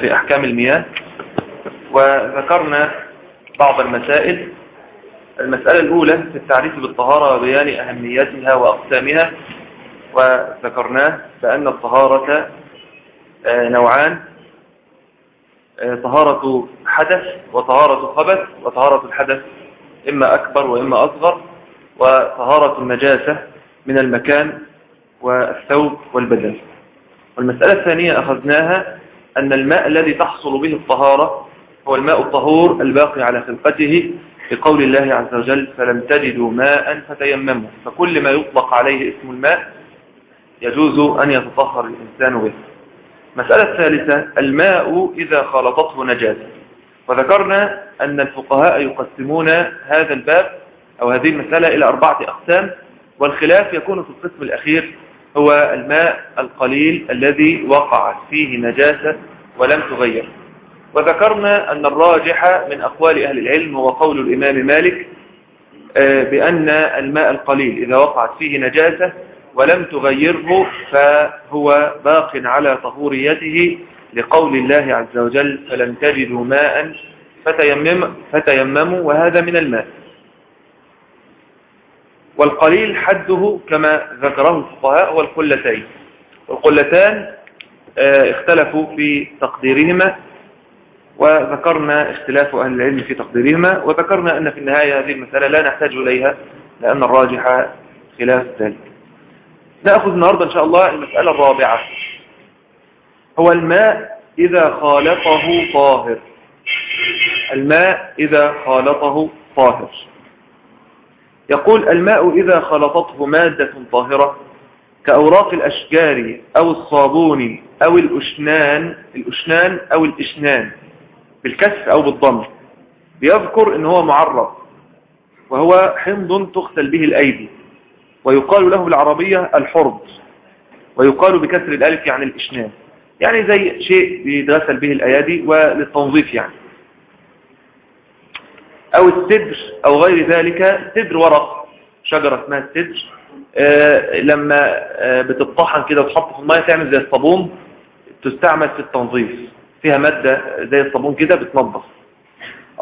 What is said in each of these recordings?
في أحكام المياه. وذكرنا بعض المسائل. المسألة الأولى في التعريف بالطهارة وبيان أهميتها وأقسامها. وذكرناه بأن الطهارة نوعان. طهارة حدث وطهارة خبث وطهارة الحدث إما أكبر وإما أصغر. وطهارة النجاسة من المكان والثوب والبدن. والمسألة الثانية أخذناها أن الماء الذي تحصل به الطهارة هو الماء الطهور الباقي على خلقته في قول الله عز وجل فلم تجدوا ماء فتيمموا. فكل ما يطلق عليه اسم الماء يجوز أن يتطهر الإنسان به. مسألة الثالثة الماء إذا خلطته نجاسة وذكرنا أن الفقهاء يقسمون هذا الباب أو هذه المسألة إلى أربعة أقسام والخلاف يكون في القسم الأخير هو الماء القليل الذي وقعت فيه نجاسة ولم تغير. وذكرنا أن الراجح من أقوال أهل العلم هو قول الإمام مالك بأن الماء القليل إذا وقعت فيه نجاسة ولم تغيره فهو باق على طهوريته لقول الله عز وجل فلم تجدوا ماء فتيمم فتيمموا وهذا من الماء. والقليل حده كما ذكره الفقهاء هو القلتين. والقلتان اختلفوا في تقديرهما وذكرنا اختلاف أهل العلم في تقديرهما وذكرنا أن في النهاية هذه المسألة لا نحتاج إليها لأن الراجح خلاف ذلك. نأخذ النهاردة إن شاء الله المسألة الرابعة. هو الماء إذا خالطه طاهر. الماء إذا خالطه طاهر. يقول الماء إذا خلطته مادة طاهرة كأوراق الأشجار أو الصابون أو الأشنان الأشنان أو الإشنان بالكسر أو بالضم بيذكر إن هو معرض وهو حمض تغسل به الأيدي ويقال له بالعربية الحرض ويقال بكسر الألف يعني الإشنان يعني زي شيء بيتغسل به الأيادي وللتنظيف يعني. أو السدر أو غير ذلك سدر ورق شجرة اسمها السدر. آه لما آه بتطحن كده وتحط في المية تعمل زي الصابون تستعمل في التنظيف. فيها مادة زي الصابون كده بتنظف.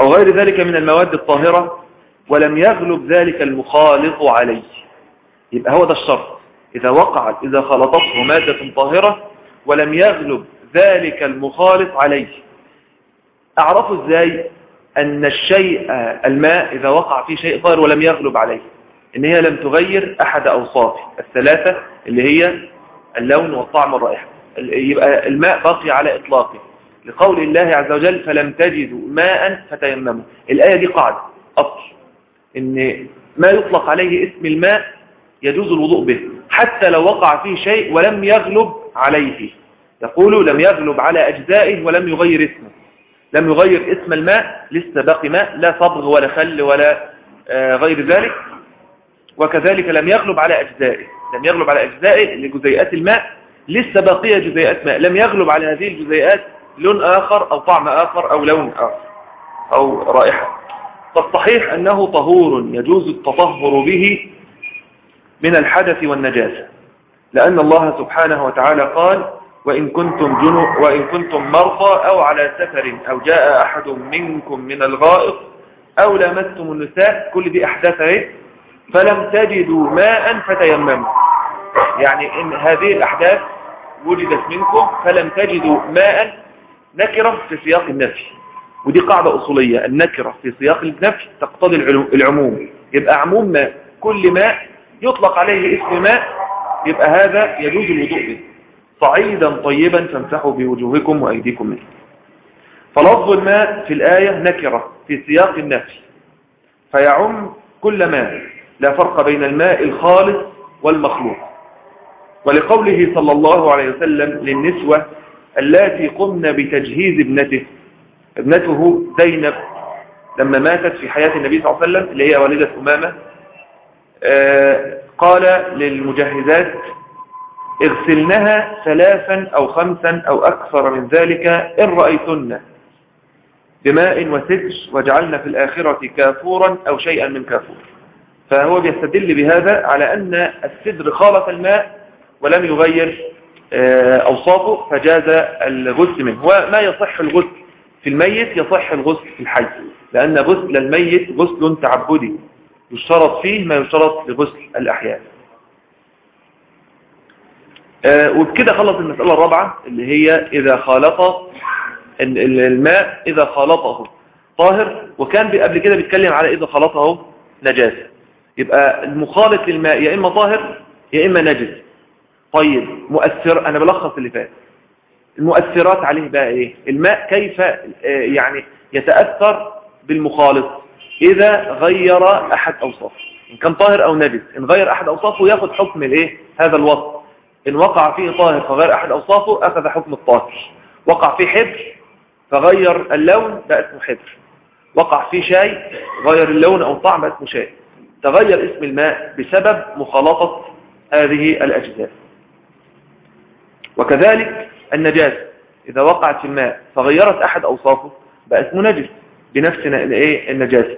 أو غير ذلك من المواد الطاهرة ولم يغلب ذلك المخالط عليه. يبقى هو ده الشرط. إذا وقعت إذا خلطته مادة طاهرة ولم يغلب ذلك المخالط عليه. أعرفه إزاي؟ أن الشيء الماء إذا وقع فيه شيء طاهر ولم يغلب عليه. إن هي لم تغير أحد أوصافه. الثلاثة اللي هي اللون والطعم والرائحة. يبقى الماء باقي على إطلاقه. لقول الله عز وجل فلم تجدوا ماء فتيمموا. الآية دي قاعدة. أصل إن ما يطلق عليه اسم الماء يجوز الوضوء به حتى لو وقع فيه شيء ولم يغلب عليه. يقول لم يغلب على أجزائه ولم يغير اسمه. لم يغير اسم الماء لسه باقي ماء لا صبغ ولا خل ولا غير ذلك. وكذلك لم يغلب على أجزائه. لم يغلب على أجزائه لجزيئات الماء لسه باقية جزيئات ماء. لم يغلب على هذه الجزيئات لون آخر أو طعم آخر أو لون آخر أو رائحة. فالصحيح أنه طهور يجوز التطهر به من الحدث والنجاسة لأن الله سبحانه وتعالى قال وإن كنتم جنو وإن كنتم مرضى أو على سفر أو جاء أحد منكم من الغائط أو لامستم النساء كل دي أحداث أهي. فلم تجدوا ماء فتيمموا. يعني إن هذه الأحداث وجدت منكم فلم تجدوا ماء نكرة في سياق النفي. ودي قاعدة أصولية النكرة في سياق النفي تقتضي العموم. يبقى عموم ماء كل ماء يطلق عليه اسم ماء يبقى هذا يجوز الوضوء به. صعيدا طيبا فامسحوا بوجوهكم وأيديكم منه. فلفظ الماء في الآية نكرة في سياق النفي. فيعم كل ماء لا فرق بين الماء الخالص والمخلوق ولقوله صلى الله عليه وسلم للنسوة اللاتي قمن بتجهيز ابنته ابنته زينب لما ماتت في حياة النبي صلى الله عليه وسلم اللي هي والدة أمامة آه قال للمجهزات اغسلنها ثلاثا أو خمسا أو أكثر من ذلك إن رأيتن. بماء وسدر وجعلنا في الآخرة كافورا أو شيئا من كافور. فهو بيستدل بهذا على أن السدر خالط الماء ولم يغير آه، أوصافه فجاز الغسل منه. وما يصح الغسل في الميت يصح الغسل في الحي لأن غسل الميت غسل تعبدي يشترط فيه ما يشترط لغسل الأحياء وبكده خلص المسألة الرابعة اللي هي إذا خالط الماء إذا خالطه طاهر وكان قبل كده بيتكلم على إذا خلطه نجاسة يبقى المخالط للماء يا إما طاهر يا إما نجس. طيب مؤثر أنا بلخص اللي فات. المؤثرات عليه بقى إيه؟ الماء كيف آه، يعني يتأثر بالمخالط؟ إذا غير أحد أوصافه. إن كان طاهر أو نجس إن غير أحد أوصافه يأخذ حكم الإيه؟ هذا الوصف. إن وقع فيه طاهر فغير أحد أوصافه أخذ حكم الطاهر. وقع فيه حبر فغير اللون بقى اسمه حبر. وقع فيه شاي غير اللون أو طعم اسمه شاي. تغير اسم الماء بسبب مخالطة هذه الأجزاء. وكذلك النجاسة إذا وقعت في الماء فغيرت أحد أوصافه بقى اسمه نجس. بنفس؟ النجاسة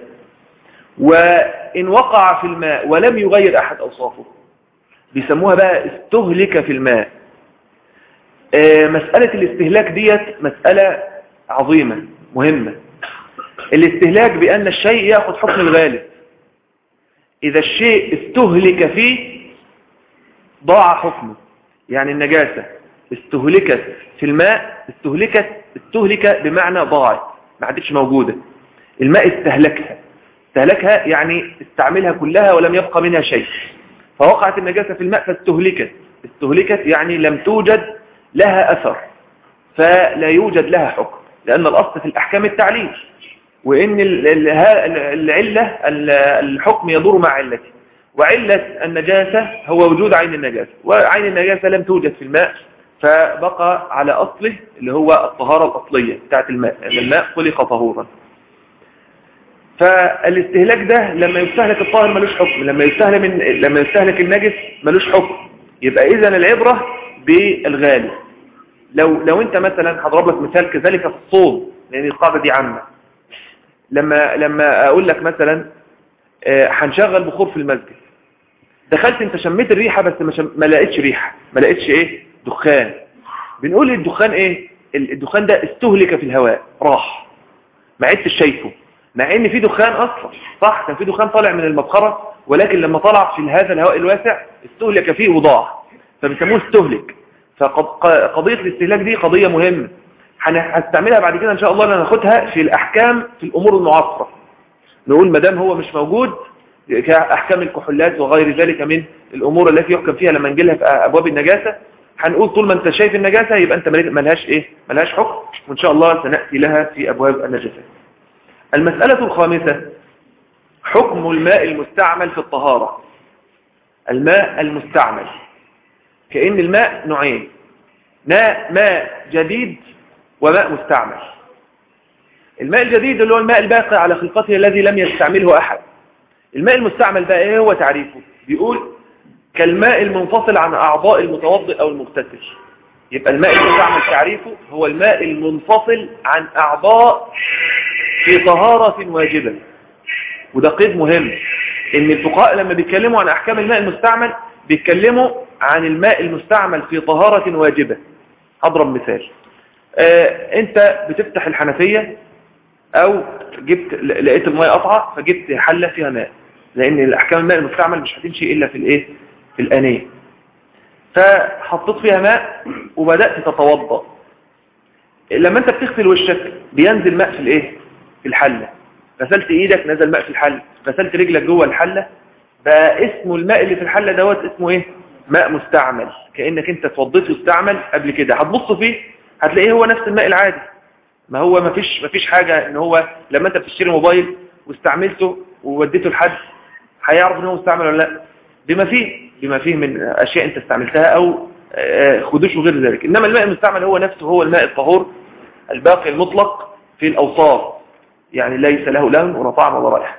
وإن وقع في الماء ولم يغير أحد أوصافه بيسموها بقى استهلك في الماء. آه، مسألة الاستهلاك ديت مسألة عظيمة مهمة. الاستهلاك بأن الشيء يأخذ حكم الغالب. إذا الشيء استهلك فيه ضاع حكمه يعني النجاسة. استهلكت في الماء استهلكت استهلك بمعنى ضاعت ما عادتش موجودة. الماء استهلكها. استهلكها يعني استعملها كلها ولم يبقى منها شيء. فوقعت النجاسة في الماء فاستهلكت. استهلكت يعني لم توجد لها أثر فلا يوجد لها حكم لأن الأصل في الأحكام التعليل. وإن العلة الحكم يدور مع علته. وعلة النجاسة هو وجود عين النجاسة. وعين النجاسة لم توجد في الماء فبقى على أصله اللي هو الطهارة الأصلية بتاعت الماء. الماء خلق طهورا. فالاستهلاك ده لما يستهلك الطاهر ملوش حكم لما يستهلك من لما يستهلك النجس ملوش حكم. يبقى اذا العبرة بالغالي. لو لو أنت مثلا هضرب لك مثال كذلك في الصوم لأن القاعدة دي عامة. لما لما أقول لك مثلا آه، هنشغل بخور في المسجد. دخلت أنت شميت الريحة بس ما, شم... ما لقيتش ريحة. ما لقيتش إيه؟ دخان. بنقول الدخان إيه؟ الدخان ده استهلك في الهواء راح. ما عدتش شايفه. مع إن في دخان أصلا. صح كان في دخان طالع من المبخرة ولكن لما طلع في هذا الهواء الواسع استهلك فيه وضاع. فبيسموه استهلك. فقضية الاستهلاك دي قضية مهمة. هنستعملها بعد كده إن شاء الله ناخدها في الأحكام في الأمور المعاصرة. نقول ما دام هو مش موجود كأحكام الكحولات وغير ذلك من الأمور التي يحكم فيها لما نجي لها في أبواب النجاسة هنقول طول ما أنت شايف النجاسة يبقى أنت ملهاش إيه ملهاش حكم وإن شاء الله سنأتي لها في أبواب النجاسات المسألة الخامسة حكم الماء المستعمل في الطهارة. الماء المستعمل. كأن الماء نوعين ماء جديد وماء مستعمل. الماء الجديد اللي هو الماء الباقي على خلقته الذي لم يستعمله أحد. الماء المستعمل بقى إيه هو تعريفه؟ بيقول كالماء المنفصل عن أعضاء المتوضئ أو المغتسل. يبقى الماء المستعمل تعريفه هو الماء المنفصل عن أعضاء في طهارة واجبة. وده قيد مهم إن الفقهاء لما بيتكلموا عن أحكام الماء المستعمل بيتكلموا عن الماء المستعمل في طهارة واجبة. أضرب مثال. آه أنت بتفتح الحنفية أو جبت لقيت الماء قطعة فجبت حلة فيها ماء. لأن الأحكام الماء المستعمل مش هتمشي إلا في الإيه؟ في الآنية. فحطيت فيها ماء وبدأت تتوضأ. لما أنت بتغسل وشك بينزل ماء في الإيه؟ في الحلة. غسلت إيدك نزل ماء في الحلة. غسلت رجلك جوه الحلة. بقى اسمه الماء اللي في الحلة دوت اسمه إيه؟ ماء مستعمل. كأنك أنت اتوضيت واستعمل قبل كده. هتبص فيه هتلاقيه هو نفس الماء العادي. ما هو ما فيش ما فيش حاجة إن هو لما أنت بتشتري موبايل واستعملته ووديته لحد هيعرف إن هو مستعمل ولا لأ. بما فيه بما فيه من أشياء أنت استعملتها أو آه، خدوش وغير ذلك. إنما الماء المستعمل هو نفسه هو الماء الطهور الباقي المطلق في الأوصاف. يعني ليس له لون ولا طعم ولا رائحة.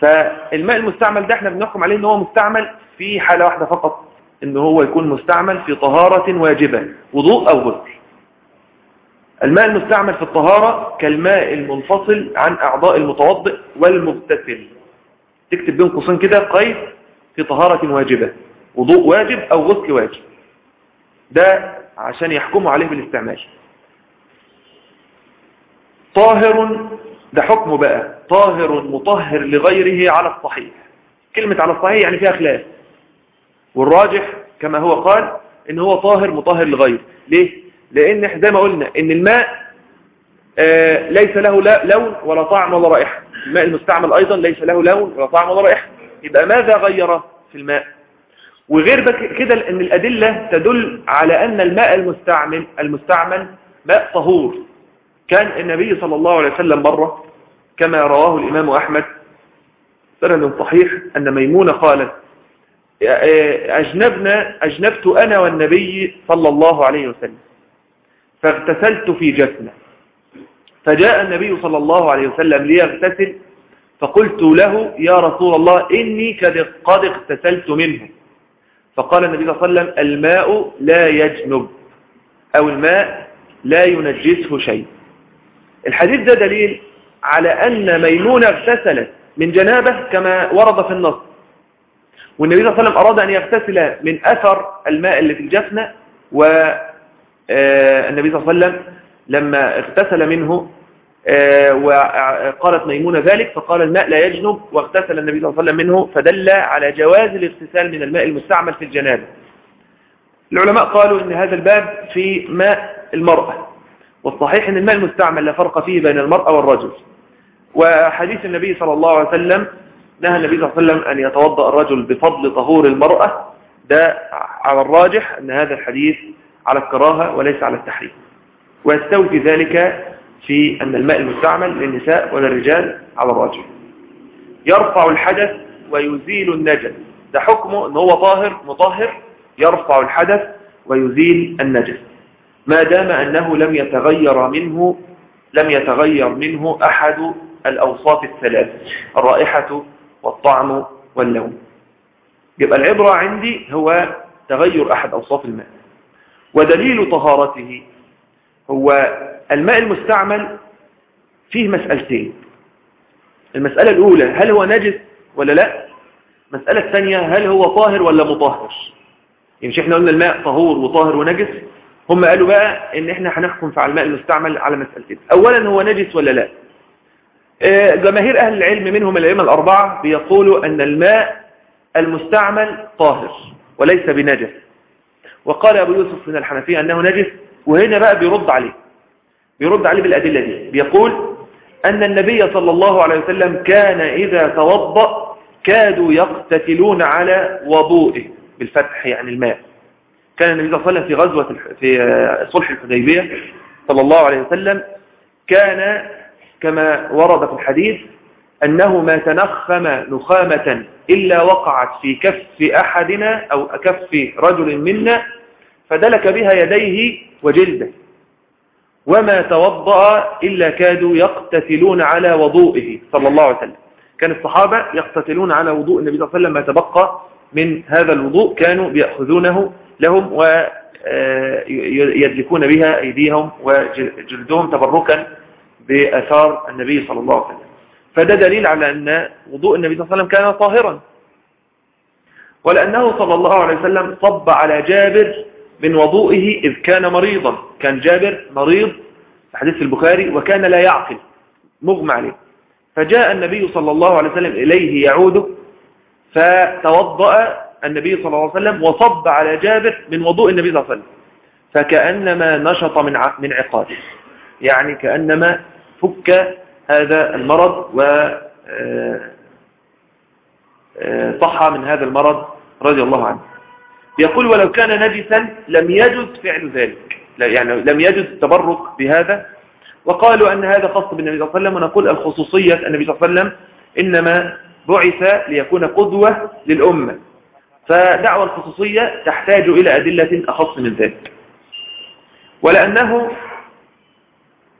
فالماء المستعمل ده إحنا بنحكم عليه إن هو مستعمل في حالة واحدة فقط إن هو يكون مستعمل في طهارة واجبة وضوء أو غسل. الماء المستعمل في الطهارة كالماء المنفصل عن أعضاء المتوضئ والمغتسل. تكتب بين قوسين كده قيد في طهارة واجبة وضوء واجب أو غسل واجب. ده عشان يحكموا عليه بالاستعمال. طاهر ده حكمه بقى. طاهر مطهر لغيره على الصحيح. كلمة على الصحيح يعني فيها خلاف. والراجح كما هو قال إن هو طاهر مطهر لغيره. ليه؟ لأن زي ما قلنا إن الماء آه ليس له لا لون ولا طعم ولا رائحة. الماء المستعمل أيضا ليس له لون ولا طعم ولا رائحة. يبقى ماذا غير في الماء؟ وغير كده إن الأدلة تدل على أن الماء المستعمل المستعمل ماء طهور. كان النبي صلى الله عليه وسلم مرة كما رواه الإمام أحمد. سند صحيح أن ميمونة قالت أجنبنا أجنبت أنا والنبي صلى الله عليه وسلم فاغتسلت في جسمه. فجاء النبي صلى الله عليه وسلم ليغتسل فقلت له يا رسول الله إني قد اغتسلت منه. فقال النبي صلى الله عليه وسلم الماء لا يجنب أو الماء لا ينجسه شيء. الحديث ده دليل على أن ميمونة اغتسلت من جنابة كما ورد في النص. والنبي صلى الله عليه وسلم أراد أن يغتسل من أثر الماء اللي في الجفنة والنبي صلى الله عليه وسلم لما اغتسل منه وقالت ميمونة ذلك فقال الماء لا يجنب واغتسل النبي صلى الله عليه وسلم منه فدل على جواز الاغتسال من الماء المستعمل في الجنابة. العلماء قالوا إن هذا الباب في ماء المرأة. والصحيح إن الماء المستعمل لا فرق فيه بين المرأة والرجل. وحديث النبي صلى الله عليه وسلم نهى النبي صلى الله عليه وسلم أن يتوضأ الرجل بفضل طهور المرأة. ده على الراجح أن هذا الحديث على الكراهة وليس على التحريم. ويستوي في ذلك في أن الماء المستعمل للنساء وللرجال على الراجح. يرفع الحدث ويزيل النجس. ده حكمه أنه هو طاهر مطهر. يرفع الحدث ويزيل النجس. ما دام أنه لم يتغير منه لم يتغير منه أحد الأوصاف الثلاث الرائحة والطعم واللون. يبقى العبرة عندي هو تغير أحد أوصاف الماء. ودليل طهارته هو الماء المستعمل فيه مسألتين. المسألة الأولى هل هو نجس ولا لا؟ المسألة الثانية هل هو طاهر ولا مطهر؟ يعني مش إحنا قلنا الماء طهور وطاهر ونجس. هم قالوا بقى إن إحنا هنحكم في الماء المستعمل على مسألتين اولا هو نجس ولا لا؟ جماهير أهل العلم منهم الأئمة الأربعة بيقولوا أن الماء المستعمل طاهر وليس بنجس. وقال أبو يوسف من الحنفية أنه نجس وهنا بقى بيرد عليه بيرد عليه بالأدلة دي. بيقول أن النبي صلى الله عليه وسلم كان إذا توضأ كادوا يقتتلون على وضوئه بالفتح يعني الماء. كان النبي صلى الله عليه وسلم في غزوة في صلح الحديبية صلى الله عليه وسلم كان كما ورد في الحديث أنه ما تنخم نخامة إلا وقعت في كف أحدنا أو كف رجل منا فدلك بها يديه وجلده. وما توضأ إلا كادوا يقتتلون على وضوئه صلى الله عليه وسلم. كان الصحابة يقتتلون على وضوء النبي صلى الله عليه وسلم ما تبقى من هذا الوضوء كانوا بيأخذونه لهم ويدلكون بها أيديهم وجلدهم تبركا بأثار النبي صلى الله عليه وسلم. فده دليل على أن وضوء النبي صلى الله عليه وسلم كان طاهرا. ولأنه صلى الله عليه وسلم صب على جابر من وضوئه إذ كان مريضا. كان جابر مريض حديث البخاري وكان لا يعقل مغمى عليه. فجاء النبي صلى الله عليه وسلم إليه يعوده فتوضأ النبي صلى الله عليه وسلم وصب على جابر من وضوء النبي صلى الله عليه وسلم. فكأنما نشط من من عقاده يعني كأنما فك هذا المرض و صح من هذا المرض رضي الله عنه. يقول ولو كان نجسا لم يجد فعل ذلك. يعني لم يجد التبرك بهذا. وقالوا أن هذا خاص بالنبي صلى الله عليه وسلم. ونقول الخصوصية النبي صلى الله عليه وسلم إنما بعث ليكون قدوة للأمة. فدعوة الخصوصية تحتاج إلى أدلة أخص من ذلك. ولأنه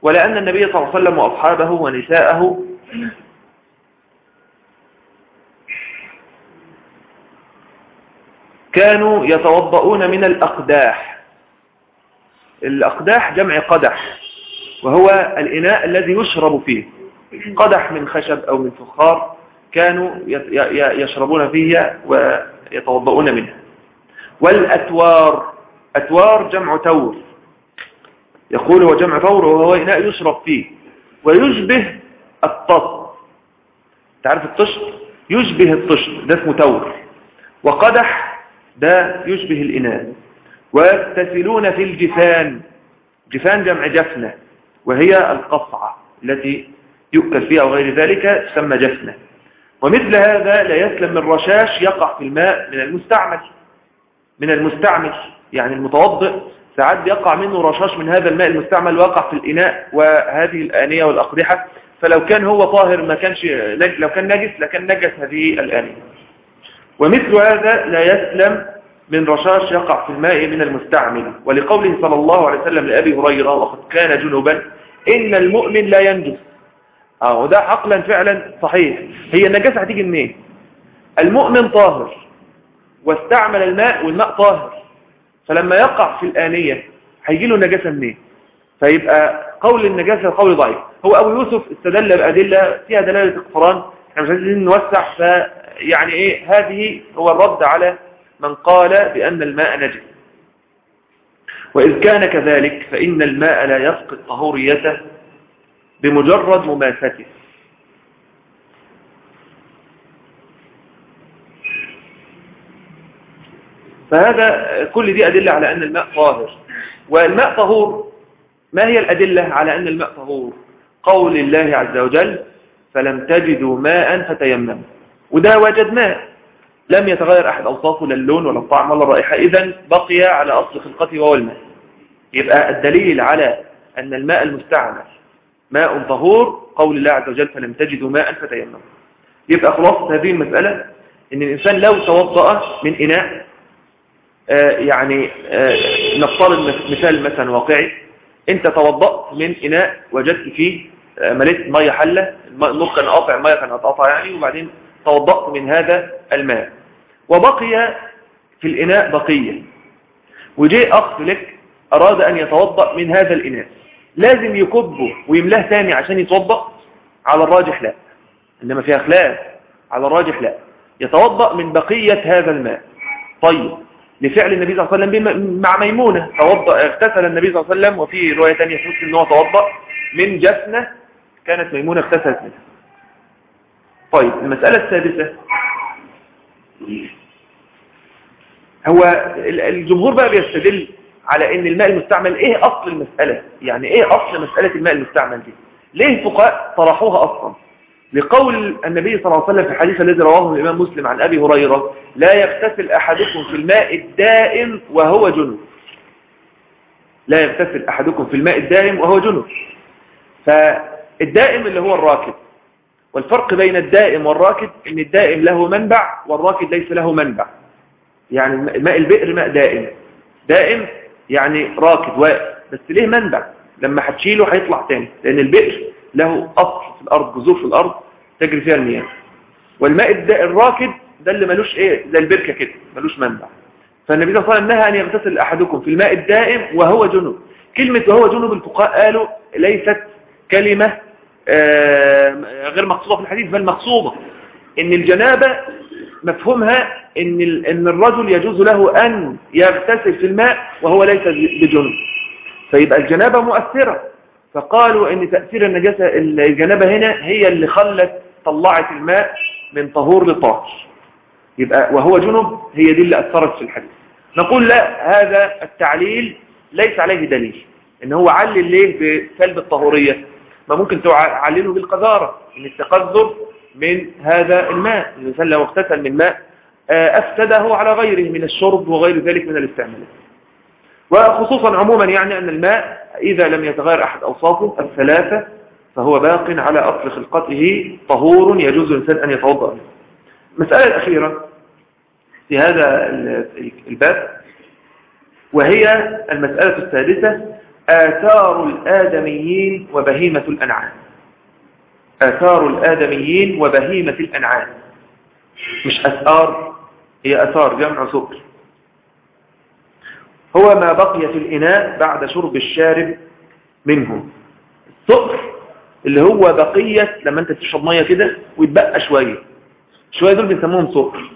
ولأن النبي صلى الله عليه وسلم وأصحابه ونساءه كانوا يتوضؤون من الأقداح. الأقداح جمع قدح وهو الإناء الذي يشرب فيه. قدح من خشب أو من فخار كانوا يشربون فيها ويتوضؤون منها. والأتوار أتوار جمع تور. يقول هو جمع تور وهو إناء يشرب فيه. ويشبه الطط تعرف الطشت؟ يشبه الطشت ده اسمه تور. وقدح ده يشبه الإناء. ويغتسلون في الجفان. جفان جمع جفنة وهي القصعة التي يؤكل فيها وغير ذلك تسمى جفنة. ومثل هذا لا يسلم من رشاش يقع في الماء من المستعمل من المستعمل يعني المتوضئ. ساعات يقع منه رشاش من هذا الماء المستعمل وقع في الإناء وهذه الآنية والأقرحة. فلو كان هو طاهر ما كانش لو كان نجس لكان نجس هذه الآنية. ومثل هذا لا يسلم من رشاش يقع في الماء من المستعمل. ولقوله صلى الله عليه وسلم لأبي هريرة وقد كان جنوبا إن المؤمن لا ينجس. آه ده عقلا فعلا صحيح. هي النجاسة هتيجي منين؟ المؤمن طاهر واستعمل الماء والماء طاهر. فلما يقع في الآنية هيجي له النجاسة منين؟ فيبقى قول النجاسة قول ضعيف. هو أبو يوسف استدل بأدلة فيها دلالة اقتران إحنا مش عايزين نوسع فيعني إيه هذه هو الرد على من قال بأن الماء نجس. وإذ كان كذلك فإن الماء لا يفقد طهوريته بمجرد مماسته فهذا كل دي أدلة على أن الماء طاهر. والماء طهور ما هي الأدلة على أن الماء طهور؟ قول الله عز وجل فلم تجدوا ماء فتيمموا. وده وجد ماء. لم يتغير أحد أوصافه لا اللون ولا الطعم ولا الرائحة. إذا بقي على أصل خلقته وهو الماء. يبقى الدليل على أن الماء المستعمل ماء طهور قول الله عز وجل فلم تجدوا ماء فتيمموا. يبقى خلاصة هذه المسألة إن الإنسان لو توضأ من إناء آه يعني آه نفترض مثال مثلا واقعي. انت توضأت من إناء وجدت فيه آه مليت مية حلة النور كان قاطع المية كان قاطع يعني وبعدين توضأت من هذا الماء. وبقي في الإناء بقية. وجاء أخ لك أراد أن يتوضأ من هذا الإناء. لازم يكبه ويملاه تاني عشان يتوضأ؟ على الراجح لا. إنما فيها خلاف على الراجح لا. يتوضأ من بقية هذا الماء. طيب لفعل النبي صلى الله عليه وسلم مع ميمونة. توضأ اغتسل النبي صلى الله عليه وسلم وفي رواية تانية تقول إن هو توضأ من جفنة كانت ميمونة اغتسلت منها. طيب المسألة السادسة. هو الجمهور بقى بيستدل على إن الماء المستعمل إيه أصل المسألة؟ يعني إيه أصل مسألة الماء المستعمل دي؟ ليه الفقهاء طرحوها أصلا؟ لقول النبي صلى الله عليه وسلم في الحديث الذي رواه الإمام مسلم عن أبي هريرة لا يغتسل أحدكم في الماء الدائم وهو جنب لا يغتسل أحدكم في الماء الدائم وهو جنب فالدائم اللي هو الراكب والفرق بين الدائم والراكد إن الدائم له منبع والراكد ليس له منبع. يعني ماء البئر ماء دائم. دائم يعني راكد واقف. بس ليه منبع؟ لما هتشيله هيطلع تاني لأن البئر له أصل في الأرض جذور في الأرض تجري فيها المياه. والماء الراكد ده اللي ملوش إيه؟ زي البركة كده ملوش منبع. فالنبي صلى الله عليه وسلم نهى أن يغتسل أحدكم في الماء الدائم وهو جنوب. كلمة وهو جنوب الفقهاء قالوا ليست كلمة غير مقصودة في الحديث بل مقصودة. إن الجنابة مفهومها إن إن الرجل يجوز له أن يغتسل في الماء وهو ليس بجنب فيبقى الجنابة مؤثرة. فقالوا إن تأثير النجاسة الجنابة هنا هي اللي خلت طلعت الماء من طهور لطاهر يبقى وهو جنب هي دي اللي أثرت في الحديث. نقول لا هذا التعليل ليس عليه دليل. إن هو علل ليه بسلب الطهورية. ما ممكن تعلله بالقذارة. إن التقذر من هذا الماء الإنسان لو اغتسل من ماء أفسده على غيره من الشرب وغير ذلك من الاستعمالات وخصوصا عموما يعني أن الماء إذا لم يتغير أحد أوصافه الثلاثة فهو باق على أصل خلقته طهور يجوز الإنسان أن يتوضأ منه. المسألة الأخيرة في هذا الباب وهي المسألة السادسة آثار الآدميين وبهيمة الأنعام. آثار الآدميين وبهيمة الأنعام. مش أثار هي أثار جمع سكر. هو ما بقي في الإناء بعد شرب الشارب منه السكر اللي هو بقية لما أنت تشرب مية كده ويتبقى شوية. شوية دول بنسموهم سكر.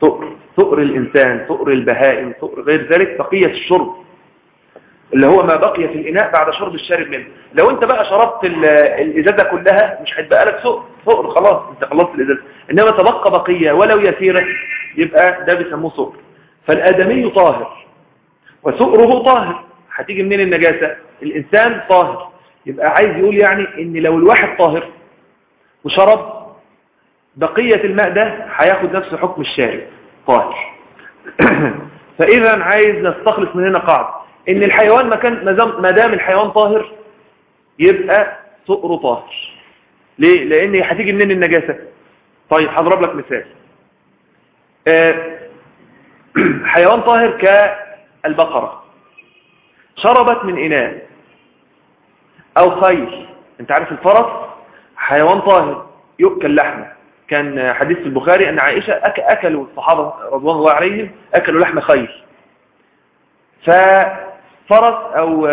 ثؤر ثؤر الإنسان ثؤر البهائم ثؤر غير ذلك بقية الشرب. اللي هو ما بقي في الإناء بعد شرب الشارب منه. لو أنت بقى شربت الإزازة كلها مش هيتبقى لك ثؤر خلاص أنت خلصت الإزازة. إنما تبقى بقية ولو يسيرة يبقى ده بيسموه ثؤر فالآدمي طاهر وثؤره طاهر. هتيجي منين النجاسة؟ الإنسان طاهر. يبقى عايز يقول يعني إن لو الواحد طاهر وشرب بقية الماء ده هياخد نفس حكم الشارب. طاهر. فإذا عايز نستخلص من هنا قاعدة. إن الحيوان ما دام الحيوان طاهر يبقى سؤره طاهر. ليه؟ لأن هتيجي منين النجاسة؟ طيب هضرب لك مثال. آه، حيوان طاهر كالبقرة. شربت من إناء أو خيل. أنت عارف الفرس؟ حيوان طاهر يؤكل لحمة. كان حديث البخاري أن عائشة أك أكلوا الصحابة رضوان الله عليهم أكلوا لحم خيل. ففرس أو,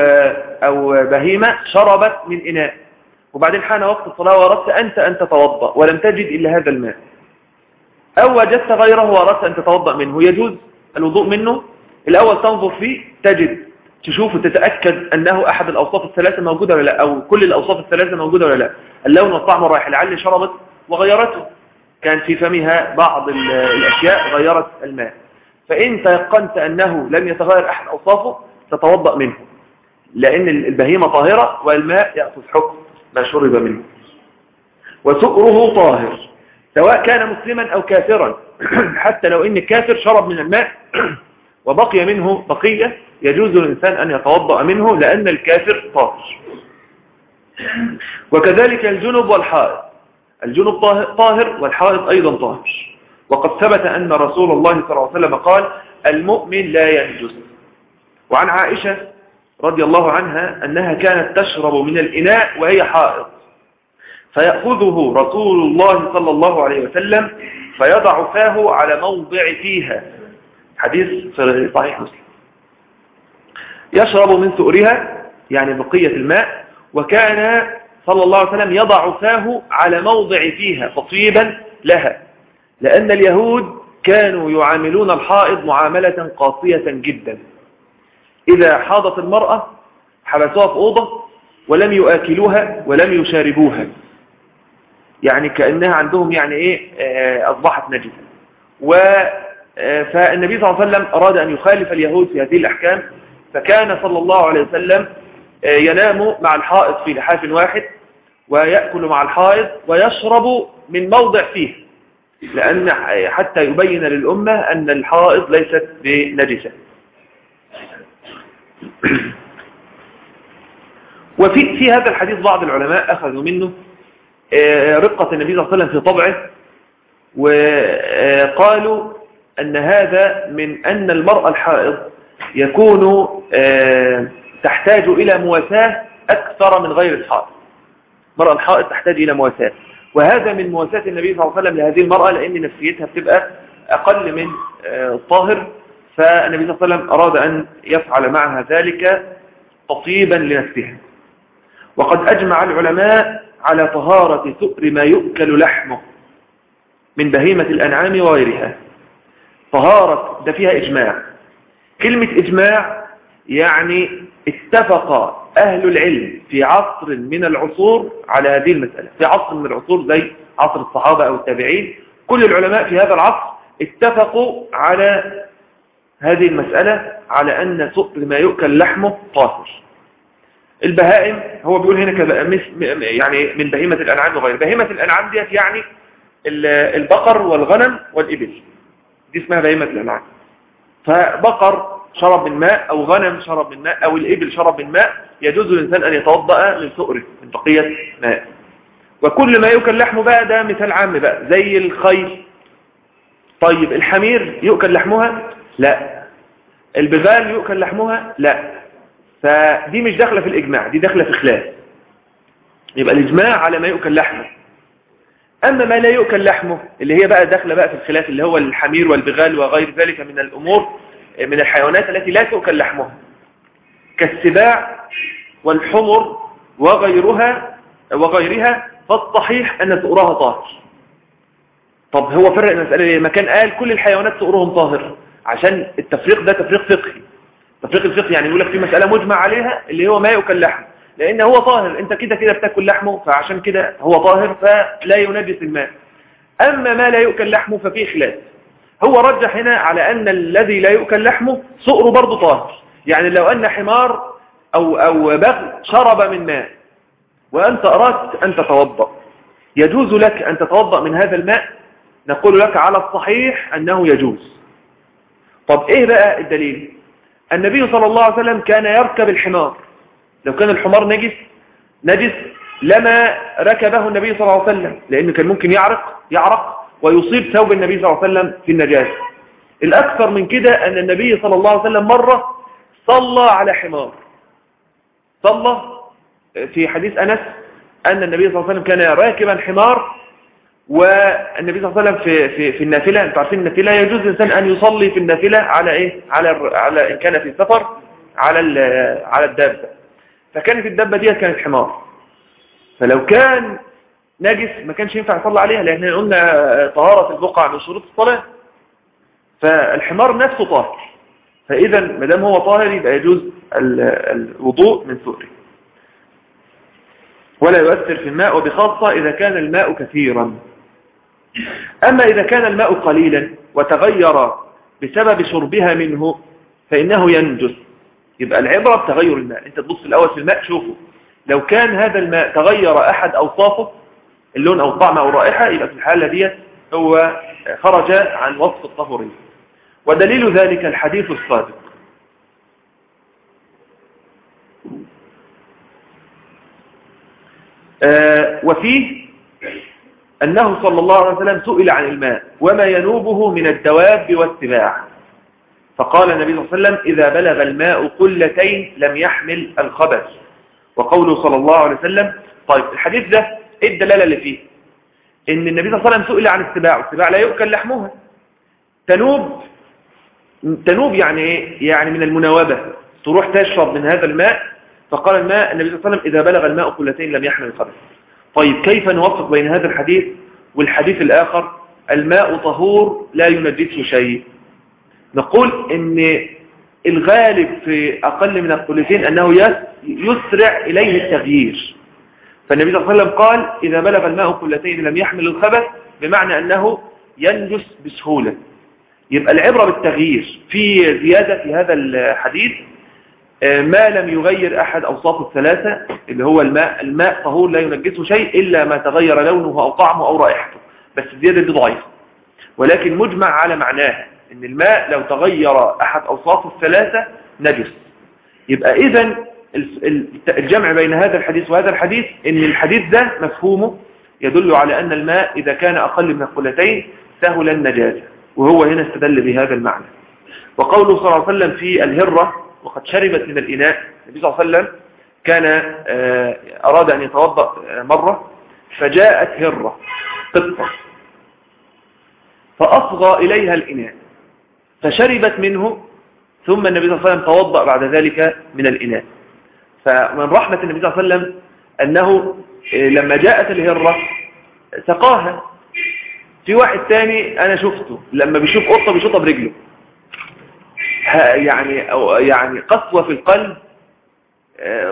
أو بهيمة شربت من إناء. وبعدين حان وقت الصلاة وردت أنت أن تتوضأ ولم تجد إلا هذا الماء. أو وجدت غيره وردت أن تتوضأ منه. يجوز الوضوء منه؟ الأول تنظر فيه تجد تشوف وتتأكد أنه أحد الأوصاف الثلاثة موجودة ولا لأ أو كل الأوصاف الثلاثة موجودة ولا لأ. اللون والطعم والرائحة لعل شربت وغيرته. كان في فمها بعض الأشياء غيرت الماء. فإن تيقنت أنه لم يتغير أحد أوصافه تتوضأ منه لأن البهيمة طاهرة والماء يأخذ حكم ما شرب منه. وسؤره طاهر سواء كان مسلما أو كافرا. حتى لو إن الكافر شرب من الماء وبقي منه بقية يجوز للإنسان أن يتوضأ منه لأن الكافر طاهر. وكذلك الجنب والحائط. الجنب طاهر والحائط أيضا طاهر. وقد ثبت أن رسول الله صلى الله عليه وسلم قال المؤمن لا ينجس. وعن عائشة رضي الله عنها أنها كانت تشرب من الإناء وهي حائط فيأخذه رسول الله صلى الله عليه وسلم فيضع فاه على موضع فيها. حديث صحيح مسلم. يشرب من سؤرها يعني بقية الماء وكان صلى الله عليه وسلم يضع فاه على موضع فيها تطيبا لها لأن اليهود كانوا يعاملون الحائض معاملة قاسية جدا. إذا حاضت المرأة حبسوها في أوضة ولم يؤكلوها ولم يشاربوها. يعني كأنها عندهم يعني إيه آه، أصبحت نجسة. و آه، فالنبي صلى الله عليه وسلم أراد أن يخالف اليهود في هذه الأحكام فكان صلى الله عليه وسلم آه، ينام مع الحائط في لحاف واحد ويأكل مع الحائط ويشرب من موضع فيه. لأن حتى يبين للأمة أن الحائط ليست بنجسة. وفي في هذا الحديث بعض العلماء أخذوا منه آه، رقة النبي صلى الله عليه وسلم في طبعه وقالوا أن هذا من أن المرأة الحائض يكون آه، تحتاج إلى مواساة أكثر من غير الحائض. المرأة الحائض تحتاج إلى مواساة. وهذا من مواساة النبي صلى الله عليه وسلم لهذه المرأة لأن نفسيتها بتبقى أقل من آه، الطاهر. فالنبي صلى الله عليه وسلم أراد أن يفعل معها ذلك تطيبا لنفسها. وقد أجمع العلماء على طهارة سؤر ما يؤكل لحمه من بهيمة الأنعام وغيرها. طهارة ده فيها إجماع. كلمة إجماع يعني اتفق أهل العلم في عصر من العصور على هذه المسألة. في عصر من العصور زي عصر الصحابة أو التابعين. كل العلماء في هذا العصر اتفقوا على هذه المسألة على أن ما يؤكل لحمه طاهر البهائم هو بيقول هنا يعني من بهيمة الأنعام وغير بهيمة الأنعام ديت يعني البقر والغنم والإبل. دي اسمها بهيمة الأنعام. فبقر شرب من ماء أو غنم شرب من ماء أو الإبل شرب من ماء يجوز للإنسان أن يتوضأ من سؤره من بقية ماء. وكل ما يؤكل لحمه بقى ده مثال عام بقى زي الخيل. طيب الحمير يؤكل لحمها؟ لا. البغال يؤكل لحمها؟ لا. فدي مش داخلة في الإجماع دي داخلة في خلاف. يبقى الإجماع على ما يؤكل لحمه. أما ما لا يؤكل لحمه اللي هي بقى داخلة بقى في الخلاف اللي هو الحمير والبغال وغير ذلك من الأمور من الحيوانات التي لا تؤكل لحمها. كالسباع والحمر وغيرها وغيرها فالصحيح أن سؤرها طاهر. طب هو فرق المسألة ليه ما كان قال كل الحيوانات سؤرهم طاهر. عشان التفريق ده تفريق فقهي. تفريق الفقهي يعني يقول لك في مسألة مجمع عليها اللي هو ما يؤكل لحم. لأن هو طاهر. أنت كده كده بتاكل لحمه فعشان كده هو طاهر فلا ينجس الماء. أما ما لا يؤكل لحمه ففيه خلاف. هو رجح هنا على أن الذي لا يؤكل لحمه سؤره برضه طاهر. يعني لو أن حمار أو, أو بغل شرب من ماء وأنت أردت أن تتوضأ. يجوز لك أن تتوضأ من هذا الماء. نقول لك على الصحيح أنه يجوز. طب إيه بقى الدليل؟ النبي صلى الله عليه وسلم كان يركب الحمار. لو كان الحمار نجس نجس لما ركبه النبي صلى الله عليه وسلم لأنه كان ممكن يعرق يعرق ويصيب ثوب النبي صلى الله عليه وسلم في النجاسة. الأكثر من كده أن النبي صلى الله عليه وسلم مرة صلى على حمار. صلى في حديث أنس أن النبي صلى الله عليه وسلم كان راكبا حمار والنبي صلى الله عليه وسلم في في في النافلة أنتوا عارفين النافلة يجوز الإنسان أن يصلي في النافلة على إيه؟ على على إن كان في سفر على على الدابة. فكانت الدابة دي كانت حمار. فلو كان نجس ما كانش ينفع يصلي عليها لأن قلنا طهارة البقع من شروط الصلاة. فالحمار نفسه طاهر. فاذا ما دام هو طاهر يبقى يجوز الوضوء من سؤره ولا يؤثر في الماء وبخاصة إذا كان الماء كثيرا. أما إذا كان الماء قليلا وتغير بسبب شربها منه فإنه ينجس. يبقى العبرة بتغير الماء. أنت تبص الأول في الماء شوفه. لو كان هذا الماء تغير أحد أوصافه اللون أو الطعم أو الرائحة يبقى في الحالة دي هو خرج عن وصف الطهوري ودليل ذلك الحديث الصادق. آه وفيه أنه صلى الله عليه وسلم سئل عن الماء وما ينوبه من الدواب والسباع. فقال النبي صلى الله عليه وسلم إذا بلغ الماء قلتين لم يحمل الخبث. وقوله صلى الله عليه وسلم طيب الحديث ده إيه الدلالة اللي فيه؟ إن النبي صلى الله عليه وسلم سئل عن السباع والسباع لا يؤكل لحمها. تنوب تنوب يعني إيه؟ يعني من المناوبة. تروح تشرب من هذا الماء فقال الماء النبي صلى الله عليه وسلم إذا بلغ الماء قلتين لم يحمل الخبث. طيب كيف نوفق بين هذا الحديث والحديث الآخر؟ الماء طهور لا ينجسه شيء. نقول إن الغالب في أقل من القلتين أنه يسرع إليه التغيير. فالنبي صلى الله عليه وسلم قال إذا بلغ الماء قلتين لم يحمل الخبث بمعنى أنه ينجس بسهولة. يبقى العبرة بالتغيير في زيادة في هذا الحديث ما لم يغير أحد أوصاف الثلاثة اللي هو الماء الماء طهور لا ينجسه شيء إلا ما تغير لونه أو طعمه أو رائحته بس الزيادة دي ضعيفة. ولكن مجمع على معناها إن الماء لو تغير أحد أوصاف الثلاثة نجس. يبقى إذا الجمع بين هذا الحديث وهذا الحديث إن الحديث ده مفهومه يدل على أن الماء إذا كان أقل من القلتين سهل النجاسة وهو هنا استدل بهذا المعنى. وقوله صلى الله عليه وسلم في الهرة وقد شربت من الإناء. النبي صلى الله عليه وسلم كان أراد أن يتوضأ مرة فجاءت هرة قطة فأصغى إليها الإناء فشربت منه ثم النبي صلى الله عليه وسلم توضأ بعد ذلك من الإناء. فمن رحمة النبي صلى الله عليه وسلم أنه لما جاءت الهرة سقاها. في واحد تاني أنا شفته لما بيشوف قطة بيشوطها برجله. يعني أو يعني قسوة في القلب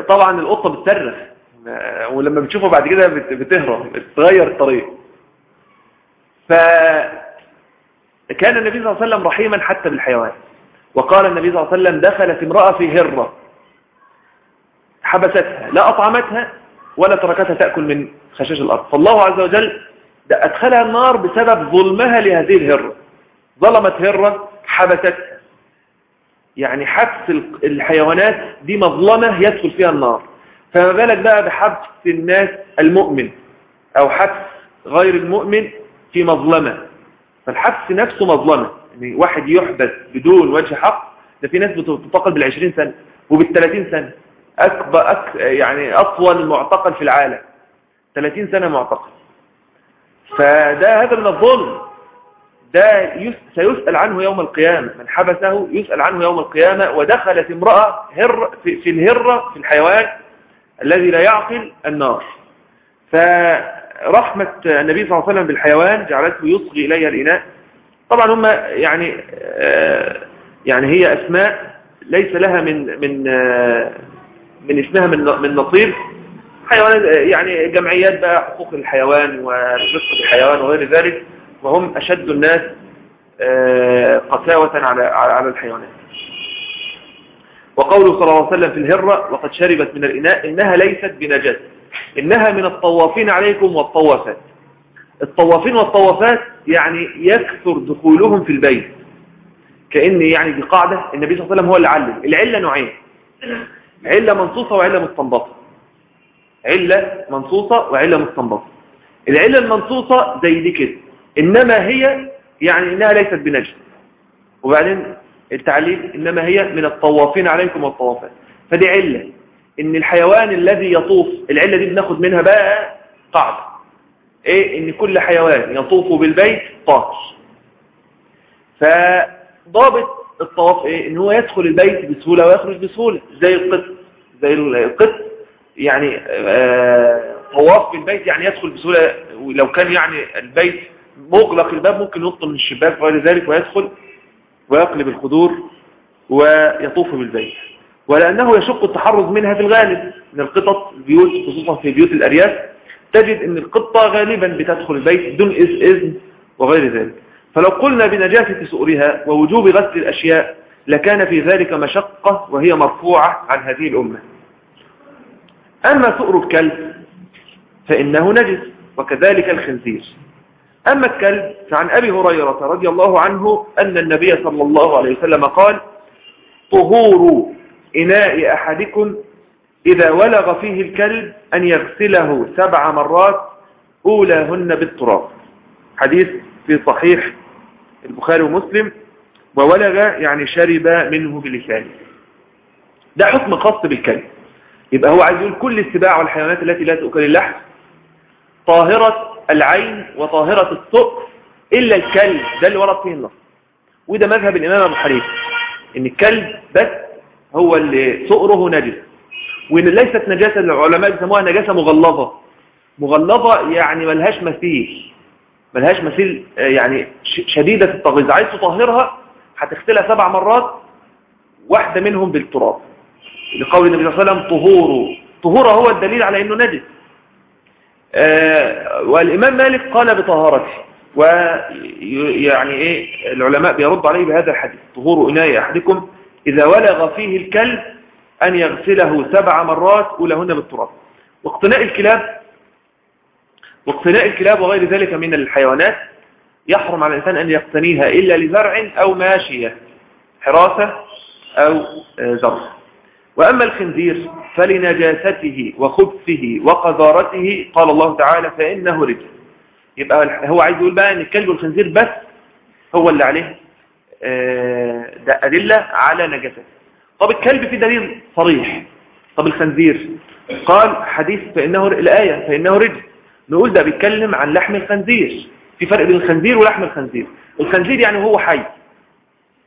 طبعا القطة بتصرخ ولما بتشوفه بعد كده بتهرب بتغير الطريق. فكان النبي صلى الله عليه وسلم رحيما حتى بالحيوان. وقال النبي صلى الله عليه وسلم دخلت امرأة في هرة. حبستها لا أطعمتها ولا تركتها تأكل من خشاش الأرض. فالله عز وجل أدخلها النار بسبب ظلمها لهذه الهرة. ظلمت هرة حبستها يعني حبس الحيوانات دي مظلمة يدخل فيها النار. فما بالك بقى بحبس الناس المؤمن أو حبس غير المؤمن في مظلمة؟ فالحبس نفسه مظلمة. يعني واحد يحبس بدون وجه حق ده في ناس بتعتقل بالعشرين سنة وبالثلاثين سنة. أكبر أك يعني أطول معتقل في العالم. 30 سنة معتقل. فده هذا من الظلم. ده سيسأل عنه يوم القيامة. من حبسه يسأل عنه يوم القيامة. ودخلت امرأة هر في, الهرة في الحيوان الذي لا يعقل النار. رحمة النبي صلى الله عليه وسلم بالحيوان جعلته يصغي إليها الإناء. طبعا هم يعني آه، يعني هي أسماء ليس لها من من آه، من اسمها من من نصيب. حيوانات يعني جمعيات بقى حقوق الحيوان ورفق الحيوان وغير ذلك. وهم أشد الناس آه، قساوة على على الحيوانات. وقوله صلى الله عليه وسلم في الهرة وقد شربت من الإناء إنها ليست بنجس إنها من الطوافين عليكم والطوافات. الطوافين والطوافات يعني يكثر دخولهم في البيت. كأن يعني دي قاعدة النبي صلى الله عليه وسلم هو اللي علم. العلة نوعين. علة منصوصة وعلة مستنبطة. علة منصوصة وعلة مستنبطة. العلة المنصوصة زي دي كده. إنما هي يعني إنها ليست بنجس وبعدين التعليل إنما هي من الطوافين عليكم والطوافات. فدي علة. إن الحيوان الذي يطوف العلة دي بناخد منها بقى قاعدة. إيه؟ إن كل حيوان يطوف بالبيت طاهر فضابط الطواف إيه؟ إن هو يدخل البيت بسهولة ويخرج بسهولة. زي القط. زي القط يعني آه طواف بالبيت يعني يدخل بسهولة. ولو كان يعني البيت مغلق الباب ممكن ينط من الشباك وغير ذلك ويدخل ويقلب الخدور ويطوف بالبيت. ولأنه يشق التحرز منها في الغالب من القطط البيوت خصوصا في بيوت الأرياف تجد أن القطة غالبا بتدخل البيت بدون إذن وغير ذلك. فلو قلنا بنجاسة سؤرها ووجوب غسل الأشياء لكان في ذلك مشقة وهي مرفوعة عن هذه الأمة. أما سؤر الكلب فإنه نجس وكذلك الخنزير. أما الكلب فعن أبي هريرة رضي الله عنه أن النبي صلى الله عليه وسلم قال طهور إناء أحدكم إذا ولغ فيه الكلب أن يغسله سبع مرات أولاهن بالتراب. حديث في صحيح البخاري ومسلم وولغ يعني شرب منه بلسانه. ده حكم خاص بالكلب. يبقى هو عايز يقول كل السباع والحيوانات التي لا تؤكل اللحم طاهرة العين وطاهرة السؤر إلا الكلب ده اللي ورد فيه النص. وده مذهب الإمام أبو حنيفة إن الكلب بس هو اللي سؤره نجس وإن ليست نجاسة العلماء بيسموها نجاسة مغلظة. مغلظة يعني ملهاش مثيل ملهاش مثيل يعني شديدة التغيظ عايز تطهرها هتغسلها سبع مرات واحدة منهم بالتراب. لقول النبي صلى الله عليه وسلم طهوره. طهوره هو الدليل على إنه نجس. آه والإمام مالك قال بطهارته ويعني إيه العلماء بيرد عليه بهذا الحديث طهور إناء أحدكم إذا ولغ فيه الكلب أن يغسله سبع مرات اولهن بالتراب. واقتناء الكلاب واقتناء الكلاب وغير ذلك من الحيوانات يحرم على الإنسان أن يقتنيها إلا لزرع أو ماشية حراسة أو زرع. وأما الخنزير فلنجاسته وخبثه وقذارته قال الله تعالى فإنه رجل يبقى هو عايز يقول بقى أن الكلب والخنزير بس هو اللي عليه ده أدلة على نجاسته. طب الكلب في دليل صريح. طب الخنزير قال حديث فإنه الآية فإنه رجل نقول ده بيتكلم عن لحم الخنزير. في فرق بين الخنزير ولحم الخنزير. الخنزير يعني هو حي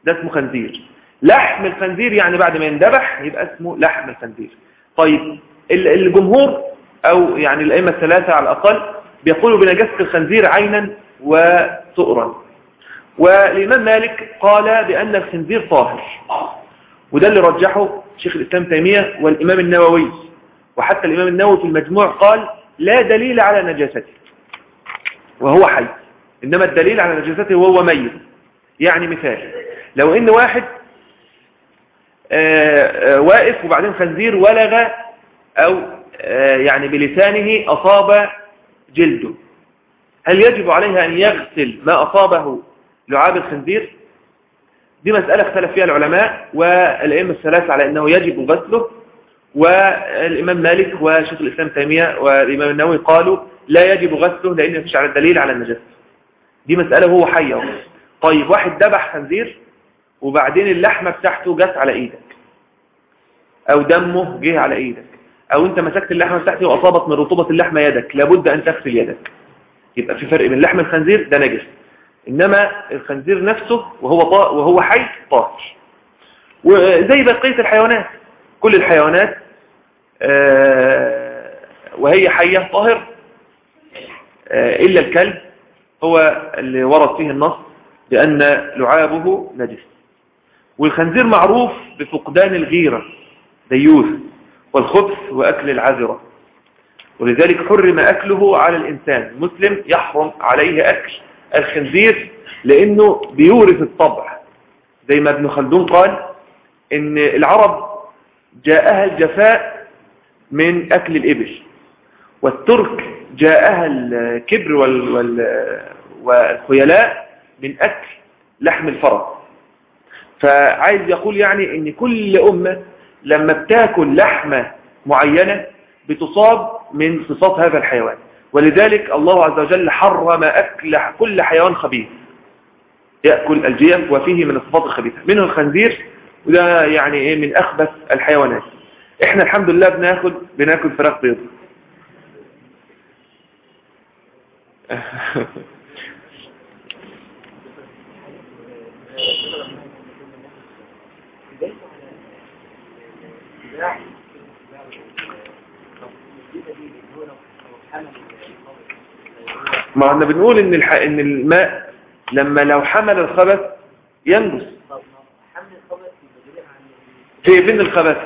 ده اسمه خنزير. لحم الخنزير يعني بعد ما يندبح يبقى اسمه لحم الخنزير. طيب الجمهور أو يعني الأئمة الثلاثة على الأقل بيقولوا بنجاسة الخنزير عينا وسؤرا والإمام مالك قال بأن الخنزير طاهر. وده اللي رجحه شيخ الإسلام تيمية والإمام النووي. وحتى الإمام النووي في المجموع قال لا دليل على نجاسته. وهو حي. إنما الدليل على نجاسته وهو ميت. يعني مثال لو إن واحد واقف وبعدين خنزير ولغ أو يعني بلسانه أصاب جلده. هل يجب عليه أن يغسل ما أصابه لعاب الخنزير؟ دي مسألة اختلف فيها العلماء والأئمة الثلاثة على أنه يجب غسله. والإمام مالك وشيخ الإسلام تيمية والإمام النووي قالوا لا يجب غسله لأن مفيش على الدليل على النجاسة. دي مسألة وهو حي طيب واحد ذبح خنزير وبعدين اللحمة بتاعته جت على إيدك. أو دمه جه على إيدك. أو أنت مسكت اللحمة بتاعته وأصابت من رطوبة اللحمة يدك. لابد أن تغسل يدك. يبقى في فرق بين لحم الخنزير ده نجس. إنما الخنزير نفسه وهو طا وهو حي طاهر. وزي بقية الحيوانات. كل الحيوانات آه وهي حية طاهر آه، إلا الكلب هو اللي ورد فيه النص بأن لعابه نجس. والخنزير معروف بفقدان الغيرة ديوث والخبث وأكل العذرة. ولذلك حرم أكله على الإنسان. المسلم يحرم عليه أكل الخنزير لأنه بيورث الطبع. زي ما ابن خلدون قال إن العرب جاءها الجفاء من أكل الإبل والترك جاءها الكبر وال وال والخيلاء من أكل لحم الفرس. فعايز يقول يعني إن كل أمة لما بتاكل لحمة معينة بتصاب من صفات هذا الحيوان. ولذلك الله عز وجل حرم أكل كل حيوان خبيث. يأكل الجيف وفيه من الصفات الخبيثة. منه الخنزير وده يعني إيه من أخبث الحيوانات. إحنا الحمد لله بناكل بناكل فراخ بيض. ما إحنا بنقول إن الح... إن الماء لما لو حمل الخبث ينجس في فين الخبث؟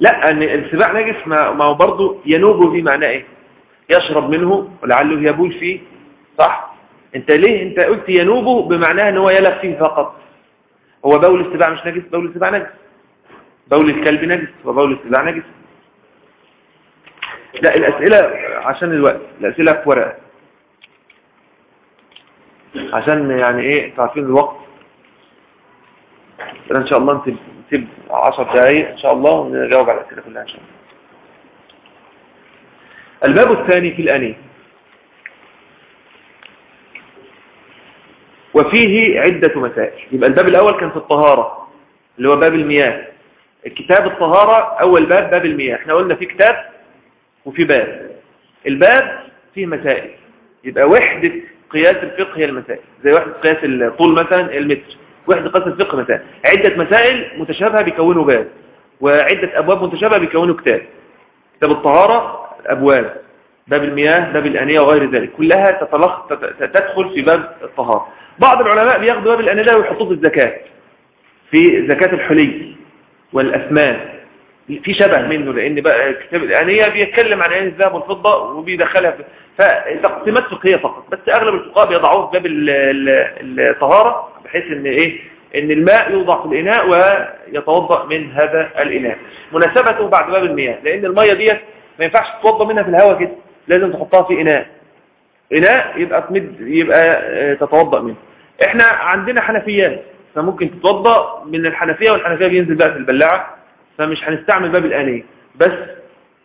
لا إن السباع نجس ما هو برضه ينوب فيه معناه إيه؟ يشرب منه ولعله يبول فيه. صح؟ أنت ليه أنت قلت ينوب بمعناه إن هو يلف فيه فقط؟ هو بول السباع مش نجس بول السباع نجس. بول الكلب نجس وبول السباع نجس. لا الأسئلة عشان الوقت الأسئلة في ورقة. عشان يعني إيه تعرفين الوقت. إن شاء الله نسيب نسيب 10 دقايق إن شاء الله ونجاوب على الأسئلة كلها إن شاء الله. الباب الثاني في الأنية وفيه عدة مسائل. يبقى الباب الأول كان في الطهارة اللي هو باب المياه. الكتاب الطهارة أول باب باب المياه. إحنا قلنا في كتاب وفي باب. الباب فيه مسائل. يبقى وحدة قياس الفقه هي المسائل. زي وحدة قياس الطول مثلا المتر. وحدة قياس الفقه مثلا عدة مسائل متشابهة بيكونوا باب. وعدة أبواب متشابهة بيكونوا كتاب. كتاب الطهارة أبواب باب المياه باب الأنية وغير ذلك. كلها تتلخ تدخل في باب الطهارة. بعض العلماء بياخدوا باب الأنية ده ويحطوه في الزكاة في زكاة الحلي والأثمان. في شبه منه لأن بقى كتاب الأنية بيتكلم عن عين الذهب والفضة وبيدخلها في فتقسيمات فقهية فقط بس أغلب الفقهاء بيضعوه في باب الطهارة بحيث إن إيه؟ إن الماء يوضع في الإناء ويتوضأ من هذا الإناء. مناسبته بعد باب المياه لأن المية ديت ما ينفعش تتوضأ منها في الهواء كده لازم تحطها في إناء. إناء يبقى تمد يبقى تتوضأ منه. إحنا عندنا حنفيات فممكن تتوضأ من الحنفية والحنفية بينزل بقى في البلاعة فمش هنستعمل باب الآنية. بس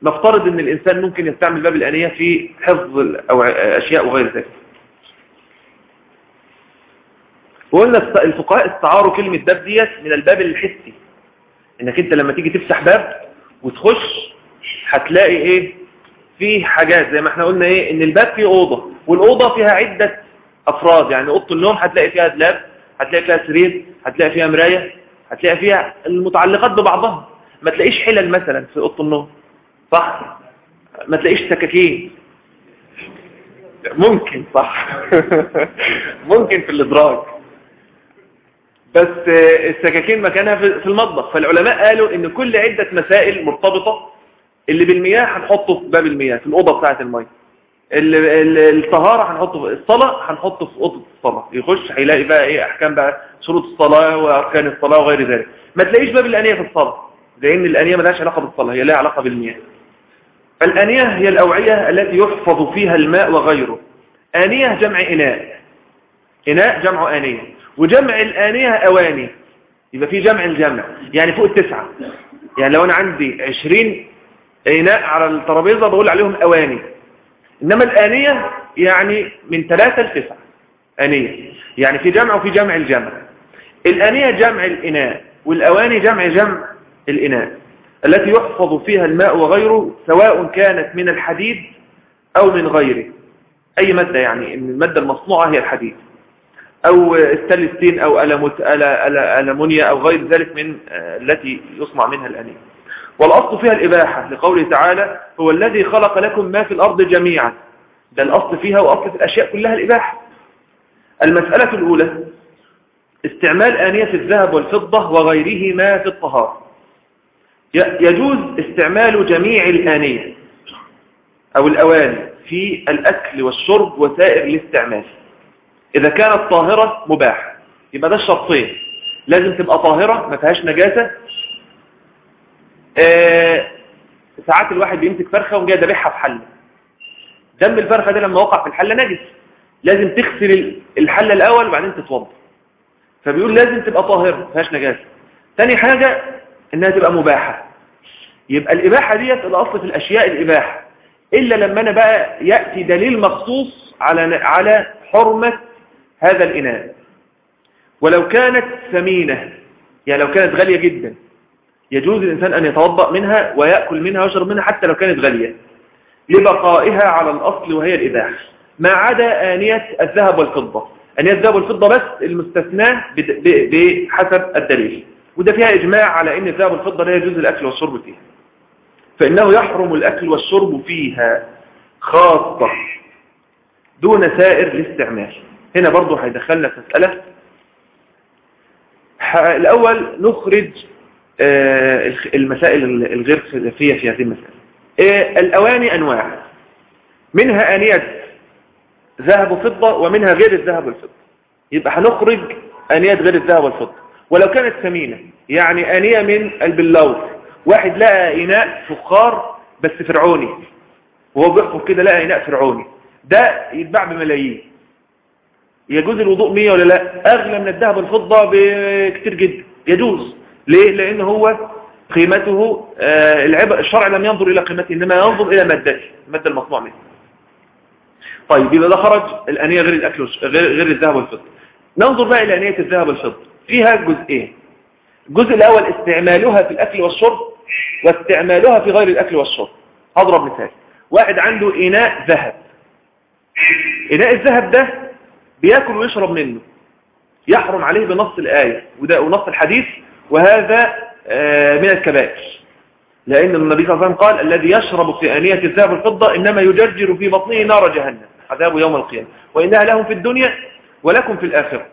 نفترض إن الإنسان ممكن يستعمل باب الآنية في حفظ أو أشياء وغير ذلك. وقلنا الفقهاء استعاروا كلمة باب ديت من الباب الحسي. إنك أنت لما تيجي تفتح باب وتخش هتلاقي إيه؟ فيه حاجات زي ما إحنا قلنا إيه إن الباب فيه أوضة والأوضة فيها عدة افراد يعني أوضة النوم هتلاقي فيها دولاب هتلاقي فيها سرير هتلاقي فيها مراية هتلاقي فيها المتعلقات ببعضها. ما تلاقيش حلل مثلا في أوضة النوم صح؟ ما تلاقيش سكاكين. ممكن صح؟ ممكن في الادراج بس السكاكين مكانها في المطبخ. فالعلماء قالوا إن كل عدة مسائل مرتبطة اللي بالمياه هنحطه في باب المياه في الأوضة بتاعة المياه. الطهارة هنحطه في الصلاة هنحطه في أوضة الصلاة. يخش هيلاقي بقى إيه أحكام بقى شروط الصلاة وأركان الصلاة وغير ذلك. ما تلاقيش باب الأنية في الصلاة لأن الأنية ما لهاش علاقة بالصلاة هي لها علاقة بالمياه. الأنية هي الأوعية التي يحفظ فيها الماء وغيره. آنية جمع إناء. إناء جمع آنية. وجمع الآنية أواني. يبقى في جمع الجمع. يعني فوق التسعة. يعني لو أنا عندي عشرين إناء على الترابيزة بقول عليهم أواني. إنما الآنية يعني من ثلاثة لتسعة. آنية. يعني في جمع وفي جمع الجمع. الآنية جمع الإناء والأواني جمع جمع الإناء. التي يحفظ فيها الماء وغيره سواء كانت من الحديد أو من غيره. أي مادة يعني؟ المادة المصنوعة هي الحديد. أو السلستين أو ألمونيا أو غير ذلك من التي يصنع منها الأنية. والأصل فيها الإباحة لقوله تعالى هو الذي خلق لكم ما في الأرض جميعا. ده الأصل فيها وأصل في الأشياء كلها الإباحة. المسألة الأولى استعمال آنية الذهب والفضة وغيرهما في الطهارة. يجوز استعمال جميع الآنية أو الأواني في الأكل والشرب وسائر الاستعمال. إذا كانت طاهرة مباح يبقى ده الشرطين. لازم تبقى طاهرة ما فيهاش نجاسة ساعات الواحد بيمسك فرخة وجاي ذبحها في حلة. دم الفرخة ده لما وقع في الحلة نجس. لازم تغسل الحلة الأول وبعدين تتوضا فبيقول لازم تبقى طاهرة ما فيهاش نجاسة. تاني حاجة إنها تبقى مباحة. يبقى الإباحة ديت الأصل في الأشياء الإباحة. إلا لما أنا بقى يأتي دليل مخصوص على على حرمة هذا الإناء ولو كانت ثمينة يعني لو كانت غالية جدا يجوز الإنسان أن يتوضأ منها ويأكل منها ويشرب منها حتى لو كانت غالية لبقائها على الأصل وهي الإباحة. ما عدا آنية الذهب والفضة. آنية الذهب والفضة بس المستثناة بحسب الدليل. وده فيها إجماع على أن الذهب والفضة لا يجوز الأكل والشرب فيها. فإنه يحرم الأكل والشرب فيها خاصة دون سائر الاستعمال. هنا برضو هيدخلنا في مسألة. الأول نخرج المسائل الغير خلافية في هذه المسألة آه، الأواني أنواع. منها آنية ذهب وفضة ومنها غير الذهب والفضة. يبقى هنخرج آنيات غير الذهب والفضة. ولو كانت ثمينة يعني آنية من البلاور واحد لقى إناء فخار بس فرعوني. وهو بيحفظ كده لقى إناء فرعوني. ده يتباع بملايين. يجوز الوضوء 100 ولا لا؟ أغلى من الذهب والفضة بكتير جدا. يجوز. ليه؟ لأن هو قيمته آه الشرع لم ينظر إلى قيمته إنما ينظر إلى مادته المادة المصنوع منه. طيب إذا ده خرج الأنية غير الأكل غير, الذهب والفضة. ننظر بقى إلى أنية الذهب والفضة. فيها جزئين. الجزء الأول استعمالها في الأكل والشرب واستعمالها في غير الأكل والشرب. هضرب مثال. واحد عنده إناء ذهب. إناء الذهب ده بياكل ويشرب منه. يحرم عليه بنص الآية وده ونص الحديث وهذا آه، من الكبائر. لأن النبي صلى الله عليه وسلم قال الذي يشرب في آنية الذهب والفضة إنما يجرجر في بطنه نار جهنم عذاب يوم القيامة. وإنها لهم في الدنيا ولكم في الآخرة.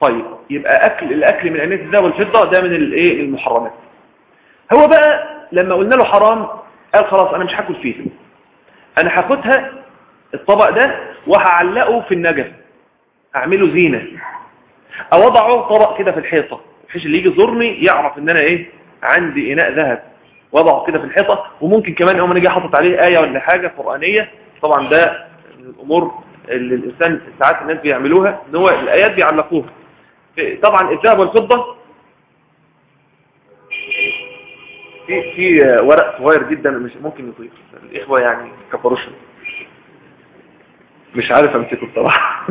طيب يبقى أكل الأكل من آنية الذهب والفضة ده من الايه المحرمات. هو بقى لما قلنا له حرام قال خلاص أنا مش هاكل فيه. أنا هاخدها الطبق ده وهعلقه في النجف. أعمله زينة. أو أضعه طبق كده في الحيطة. بحيث اللي يجي يزورني يعرف إن أنا إيه؟ عندي إناء ذهب. وضعه كده في الحيطة. وممكن كمان يوم نيجي حاطط عليه آية ولا حاجة قرآنية. طبعا ده من الأمور اللي الإنسان ساعات الناس بيعملوها إن هو الآيات بيعلقوها. طبعا الذهب والفضة. في في ورق صغير جدا مش ممكن يطير الإخوة يعني كبروش مش عارف أمسكه بصراحة.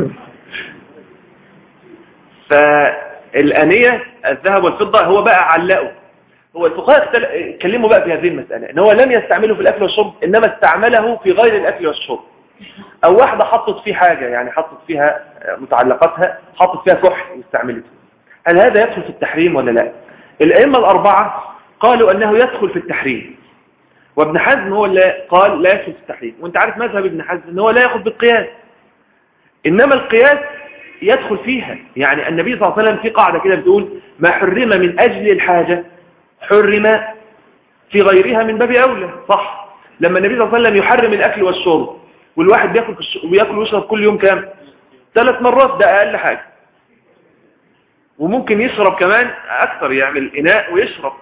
فالأنية الذهب والفضة هو بقى علقه. هو الفقهاء اتكلموا بقى في هذه المسألة إن هو لم يستعمله في الأكل والشرب إنما استعمله في غير الأكل والشرب. أو واحدة حطت فيه حاجة يعني حطت فيها متعلقاتها حطت فيها كحل واستعملته. هل هذا يدخل في التحريم ولا لا؟ الأئمة الأربعة قالوا أنه يدخل في التحريم. وابن حزم هو اللي قال لا يدخل في التحريم. وأنت عارف مذهب ابن حزم إن هو لا يأخذ بالقياس. إنما القياس يدخل فيها. يعني النبي صلى الله عليه وسلم في قاعدة كده بتقول ما حرم من أجل الحاجة حرم في غيرها من باب أولى. صح. لما النبي صلى الله عليه وسلم يحرم الأكل والشرب والواحد بياكل وياكل ويشرب كل يوم كام؟ ثلاث مرات ده أقل حاجة. وممكن يشرب كمان أكثر يعمل إناء ويشرب.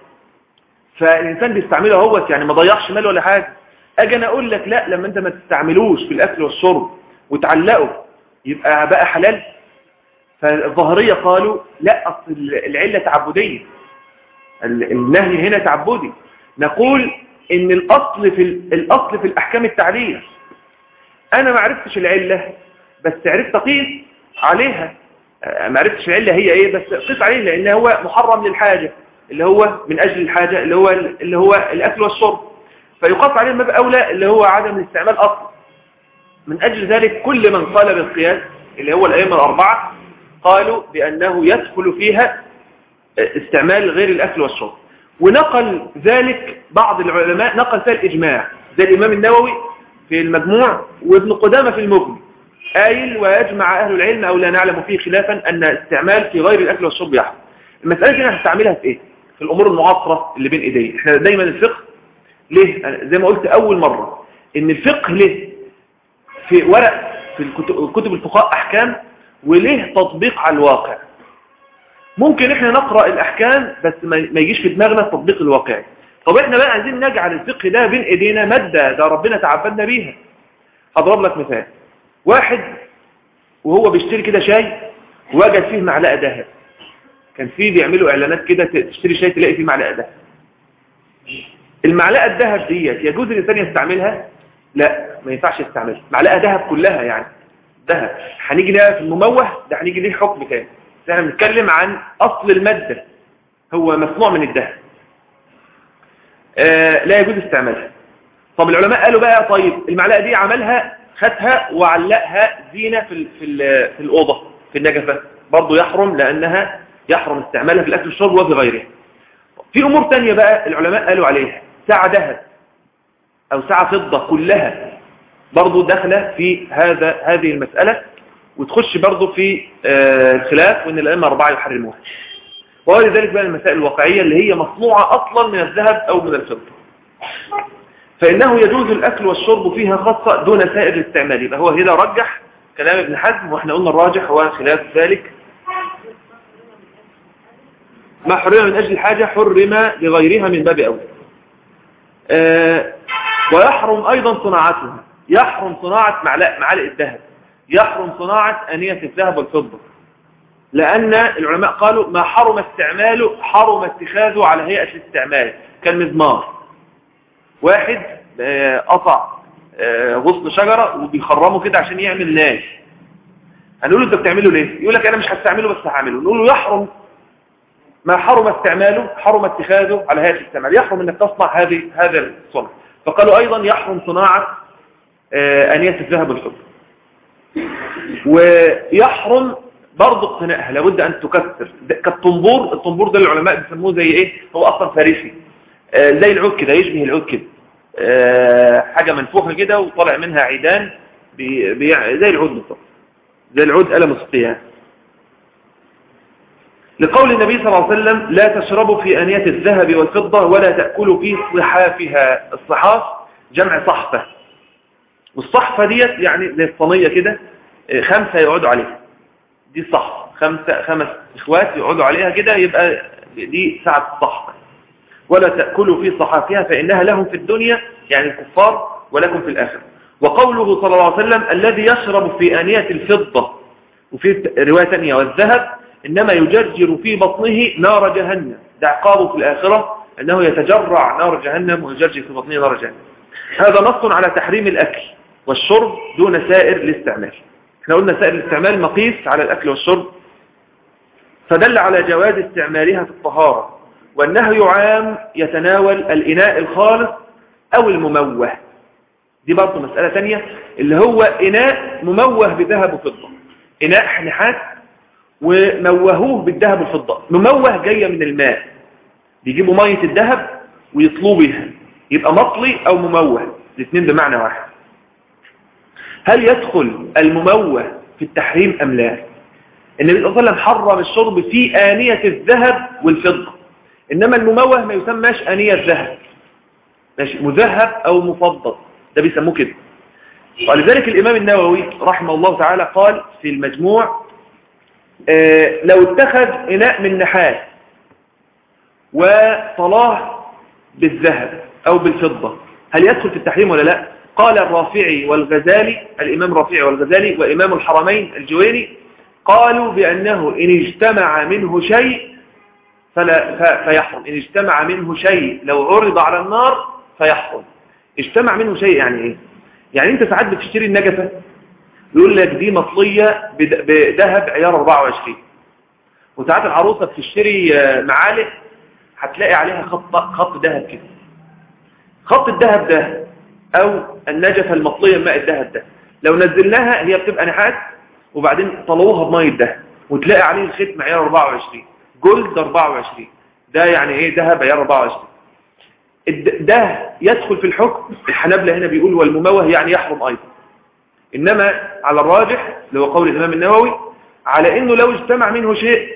فالإنسان بيستعمله هو يعني ما ضيعش مال ولا حاجة. أجي أنا أقول لك لا لما أنت ما تستعملوش في الأكل والشرب وتعلقه يبقى بقى حلال. فالظاهرية قالوا لا أصل العلة تعبدية. النهي هنا تعبدي. نقول إن الأصل في الأصل في الأحكام التعليل. أنا ما عرفتش العلة بس عرفت اقيس عليها. ما عرفتش العلة هي إيه بس قيس عليه لأن هو محرم للحاجة اللي هو من أجل الحاجة اللي هو اللي هو الأكل والشرب. فيقاس عليه المبقى أولى اللي هو عدم الاستعمال أصلا من أجل ذلك كل من قال بالقياس اللي هو الأئمة الأربعة قالوا بأنه يدخل فيها استعمال غير الأكل والشرب ونقل ذلك بعض العلماء نقل فيها الإجماع زي الإمام النووي في المجموع وابن قدامة في المغني قايل ويجمع أهل العلم أو لا نعلم فيه خلافا أن استعمال في غير الأكل والشرب يحرم المسألة دي هنستعملها في إيه؟ في الأمور المعاصرة اللي بين إيدينا إحنا دايما الفقه ليه؟ زي ما قلت أول مرة إن الفقه ليه؟ في ورق في الكتب الفقهاء أحكام وليه تطبيق على الواقع؟ ممكن إحنا نقرأ الأحكام بس ما يجيش في دماغنا التطبيق الواقعي. طب إحنا بقى عايزين نجعل الفقه ده بين إيدينا مادة ده ربنا تعبدنا بيها. هضرب لك مثال. واحد وهو بيشتري كده شاي وجد فيه معلقة ذهب. كان فيه بيعملوا إعلانات كده تشتري شاي تلاقي فيه معلقة ذهب. المعلقة الذهب ديت يجوز الانسان يستعملها لا ما ينفعش يستعملها معلقة ذهب كلها يعني. ذهب هنيجي نلاقي في المموه ده هنيجي ليه حكم تاني. إحنا بنتكلم عن أصل المادة. هو مصنوع من الذهب آه لا يجوز استعمالها. طب العلماء قالوا بقى طيب المعلقة دي عملها خدها وعلقها زينة في في في الأوضة في النجفة. برضه يحرم لأنها يحرم استعمالها في الأكل والشرب وفي غيره في أمور تانية بقى العلماء قالوا عليها. ساعة ذهب أو ساعة فضة كلها برضه داخله في هذا هذه المسألة وتخش برضه في الخلاف وإن الأئمة اربعه يحرموها. وغير ذلك بقى المسائل الواقعية اللي هي مصنوعة أصلا من الذهب أو من الفضة. فإنه يجوز الأكل والشرب فيها خاصة دون سائر الاستعمال. يبقى هو هنا رجح كلام ابن حزم وإحنا قلنا الراجح هو خلاف ذلك. ما حرم من أجل الحاجة حرم لغيرها من باب اولى آه ويحرم أيضا صناعتها. يحرم معلقه معالق الذهب يحرم صناعة أنية الذهب والفضة. لأن العلماء قالوا ما حرم استعماله حرم اتخاذه على هيئة الاستعمال كالمزمار. واحد قطع غصن شجرة وبيخرمه كده عشان يعمل ناس هنقول له انت بتعمله ليه؟ يقول لك أنا مش هستعمله بس هعمله. نقول له يحرم. ما حرم استعماله حرم اتخاذه على هيئة الاستعمال يحرم إنك تصنع هذه هذا الصنع. فقالوا أيضا يحرم صناعة أنية الذهب والفضة ويحرم برضه اقتنائها لابد أن تكسر. كالطنبور الطنبور ده العلماء بيسموه زي إيه؟ هو أصلا فارسي. آه زي العود كده يشبه العود كده. آه حاجة منفوخة كده وطلع منها عيدان بي بي زي العود بالظبط زي العود آلة موسيقية لقول النبي صلى الله عليه وسلم لا تشربوا في أنية الذهب والفضة ولا تأكلوا في صحافها. الصحاف جمع صحفة. والصحفة ديت يعني زي الصينية كده خمسة يقعدوا عليها. دي صحفة خمسة خمس إخوات يقعدوا عليها كده يبقى دي ساعة الصحفة. ولا تأكلوا في صحافها فإنها لهم في الدنيا يعني الكفار ولكم في الآخرة. وقوله صلى الله عليه وسلم الذي يشرب في آنية الفضة وفي رواية ثانية والذهب إنما يجرجر في بطنه نار جهنم. ده عقابه في الآخرة أنه يتجرع نار جهنم ويجرجر في بطنه نار جهنم. هذا نص على تحريم الأكل. والشرب دون سائر الاستعمال. إحنا قلنا سائر الاستعمال مقيس على الأكل والشرب. فدل على جواز استعمالها في الطهارة. والنهي عام يتناول الإناء الخالص أو المموه. دي برضه مسألة تانية اللي هو إناء مموه بذهب وفضة. إناء حنحات وموهوه بالذهب والفضة. مموه جاية من الماء. بيجيبوا مية الذهب ويطلوا بها يبقى مطلي أو مموه. الاثنين بمعنى واحد. هل يدخل المموه في التحريم أم لا؟ النبي صلى الله عليه وسلم حرم الشرب في آنية الذهب والفضة. إنما المموه ما يسمىش آنية الذهب. ماشي مذهب أو مفضل. ده بيسموه كده. ولذلك الإمام النووي رحمه الله تعالى قال في المجموع آه لو اتخذ إناء من نحاس وطلاه بالذهب أو بالفضة هل يدخل في التحريم ولا لا؟ قال الرافعي والغزالي الإمام الرافعي والغزالي وإمام الحرمين الجويني قالوا بأنه إن اجتمع منه شيء فلا فيحرم. إن اجتمع منه شيء لو عرض على النار فيحرم. اجتمع منه شيء يعني إيه؟ يعني أنت ساعات بتشتري النجفة يقول لك دي مطلية بذهب عيار 24 وساعات العروسة بتشتري معالق هتلاقي عليها خط خط ذهب كده. خط الذهب ده أو النجفة المطلية بماء الذهب ده. لو نزلناها هي بتبقى نحاس وبعدين طلوها بمية ده وتلاقي عليه الختم عيار 24 جولد 24 ده يعني إيه ذهب عيار 24 ده يدخل في الحكم الحنابلة هنا بيقول والمموه يعني يحرم أيضا. إنما على الراجح اللي هو قول الإمام النووي على إنه لو اجتمع منه شيء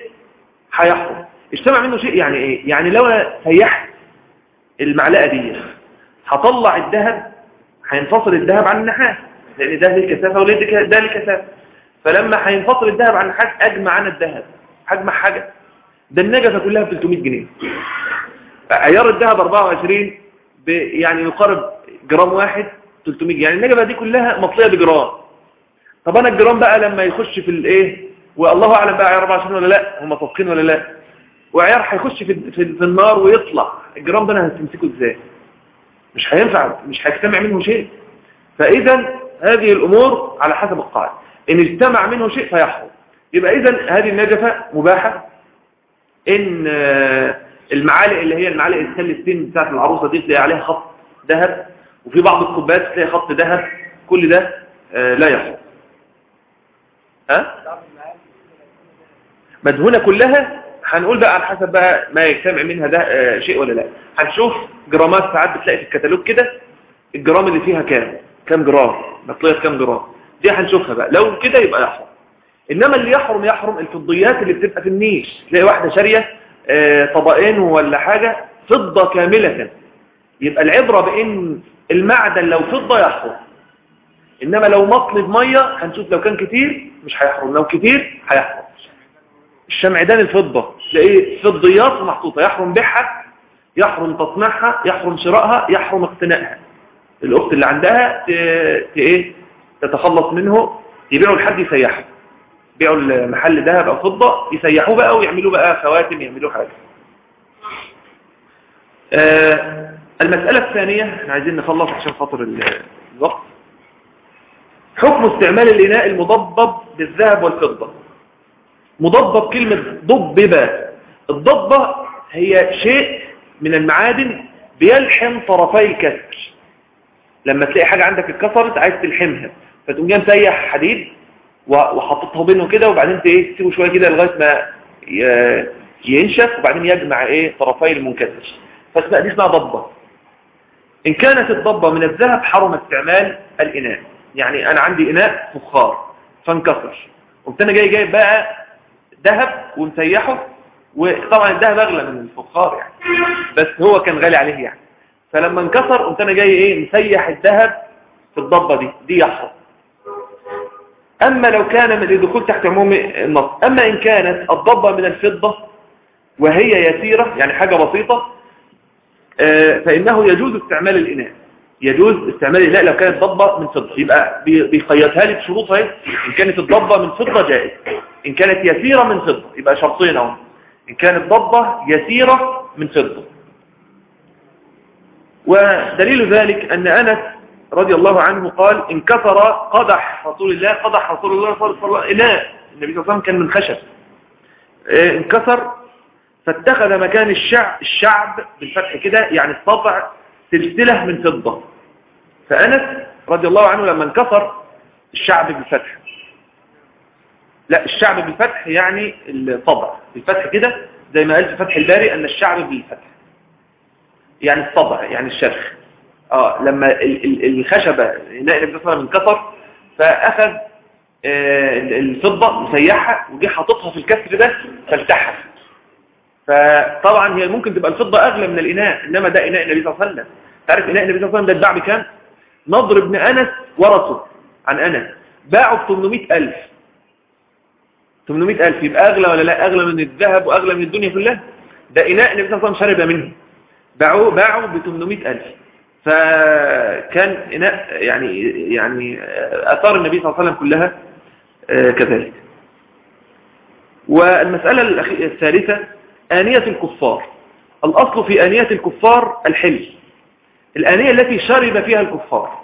هيحرم اجتمع منه شيء يعني إيه؟ يعني لو أنا سيحت المعلقة دي هطلع الذهب هينفصل الذهب عن النحاس لأن ده ليه كثافه وده ده ليه كثافه فلما هينفصل الذهب عن النحاس أجمع أنا الذهب هجمع حاجة. ده النجفة كلها ب 300 جنيه. عيار الذهب 24 يعني يقارب جرام واحد 300 يعني النجفة دي كلها مطليه بجرام. طب أنا الجرام بقى لما يخش في الايه والله أعلم بقى عيار 24 ولا لا؟ هم صادقين ولا لا؟ وعيار هيخش في, في, في النار ويطلع. الجرام ده أنا هتمسكه إزاي؟ مش هينفع مش هيجتمع منه شيء. فاذا هذه الأمور على حسب القاعدة. إن اجتمع منه شيء فيحرم. يبقى اذا هذه النجفة مباحة. إن المعالق اللي هي المعالق السن بتاعت العروسة دي تلاقي عليها خط ذهب. وفي بعض الكوبات تلاقي خط ذهب. كل ده لا يحرم. ها؟ مدهونة كلها هنقول بقى على حسب بقى ما يجتمع منها ده شيء ولا لا. هنشوف جرامات ساعات بتلاقي في الكتالوج كده الجرام اللي فيها كام؟ كام جرام؟ مطليه كام جرام؟ دي هنشوفها بقى. لو كده يبقى يحرم. إنما اللي يحرم يحرم الفضيات اللي بتبقى في النيش. تلاقي واحدة شارية طبقين ولا حاجة فضة كاملة. يبقى العبرة بإن المعدن لو فضة يحرم. إنما لو مطلب مية هنشوف لو كان كتير مش هيحرم. لو كتير هيحرم. الشمعدان الفضه تلاقيه فضيات محطوطة. يحرم بيعها يحرم تصنيعها يحرم شرائها يحرم اقتنائها. الأخت اللي عندها إيه؟ تتخلص منه يبيعوا لحد يسيحه. يبيعوا المحل ذهب أو فضة يسيحوه بقى ويعملوا بقى خواتم يعملوا حاجة. آه المسألة الثانية إحنا عايزين نخلص عشان خاطر الوقت. حكم استعمال الإناء المضبب بالذهب والفضة. مضبب كلمة ضبب الضبة هي شيء من المعادن بيلحم طرفي الكسر لما تلاقي حاجة عندك اتكسرت عايز تلحمها. فتقوم جاي مسيح حديد وحطيتها بينه كده وبعدين إيه تسيبه شوية كده لغاية ما ينشف وبعدين يجمع إيه طرفي المنكسر. فاسمها دي اسمها ضبة. إن كانت الضبة من الذهب حرم استعمال الإناء. يعني أنا عندي إناء فخار فانكسر. قمت أنا جاي جايب بقى ذهب ومسيحه وطبعا الذهب أغلى من الفخار يعني بس هو كان غالي عليه يعني. فلما انكسر قمت أنا جاي إيه مسيح الذهب في الضبة دي دي يحرم أما لو كان من الدخول تحت عموم النص أما إن كانت الضبة من الفضة وهي يسيرة يعني حاجة بسيطة فإنه يجوز استعمال الإناء. يجوز استعمال الإناء لو كانت ضبة من فضة. يبقى بيقيدها لي بشروطها إن كانت الضبة من فضة جائز. إن كانت يسيرة من فضة يبقى شرطين أهو. إن كانت ضبة يسيرة من فضة. ودليل ذلك أن أنس رضي الله عنه قال انكسر قدح رسول الله قدح رسول الله صلى الله عليه وسلم إناء النبي صلى الله عليه وسلم كان من خشب. انكسر فاتخذ مكان الشعب, الشعب بالفتح كده يعني الطبع سلسلة من فضة. فأنس رضي الله عنه لما انكسر الشعب بالفتح. لا الشعب بالفتح يعني الطبع. بالفتح كده زي ما قال في فتح الباري أن الشعب بالفتح. يعني الطبع يعني الشرخ. آه لما الخشبة الله عليه وسلم انكسر فأخذ آه الفضة مسيحها وجه حاططها في الكسر ده فالتحف فطبعا هي ممكن تبقى الفضة أغلى من الإناء إنما ده إناء النبي صلى الله عليه وسلم. تعرف إناء النبي صلى الله عليه وسلم ده اتباع بكام؟ نضر ابن أنس ورثه عن أنس. باعوا ب 800000 800000 يبقى أغلى ولا لا؟ أغلى من الذهب وأغلى من الدنيا كلها. ده إناء النبي صلى الله عليه وسلم شرب منه. باعوه باعوا ب 800000 فكان إناء يعني يعني آثار النبي صلى الله عليه وسلم كلها كذلك. والمسألة الثالثة آنية الكفار. الأصل في آنية الكفار الحل. الآنية التي شرب فيها الكفار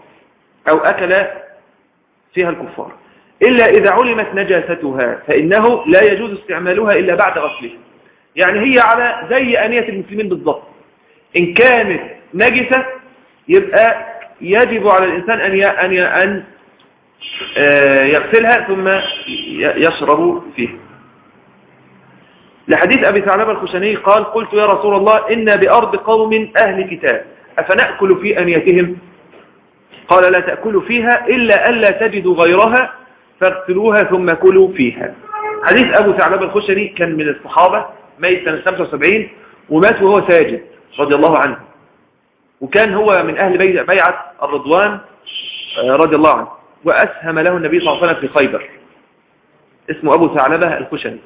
أو أكل فيها الكفار. إلا إذا علمت نجاستها فإنه لا يجوز استعمالها إلا بعد غسلها يعني هي على زي آنية المسلمين بالضبط. إن كانت نجسة يبقى يجب على الإنسان أن أن أن يغسلها ثم يشرب فيها. لحديث أبي ثعلبة الخشني قال قلت يا رسول الله إنا بأرض قوم أهل كتاب. أفنأكل في أنيتهم؟ قال لا تأكلوا فيها إلا ألا تجدوا غيرها فاغسلوها ثم كلوا فيها. حديث أبو ثعلبة الخشني كان من الصحابة ميت سنة 75 ومات وهو ساجد رضي الله عنه. وكان هو من أهل بيعة الرضوان آه، رضي الله عنه. وأسهم له النبي صلى الله عليه وسلم في خيبر. اسمه أبو ثعلبة الخشني.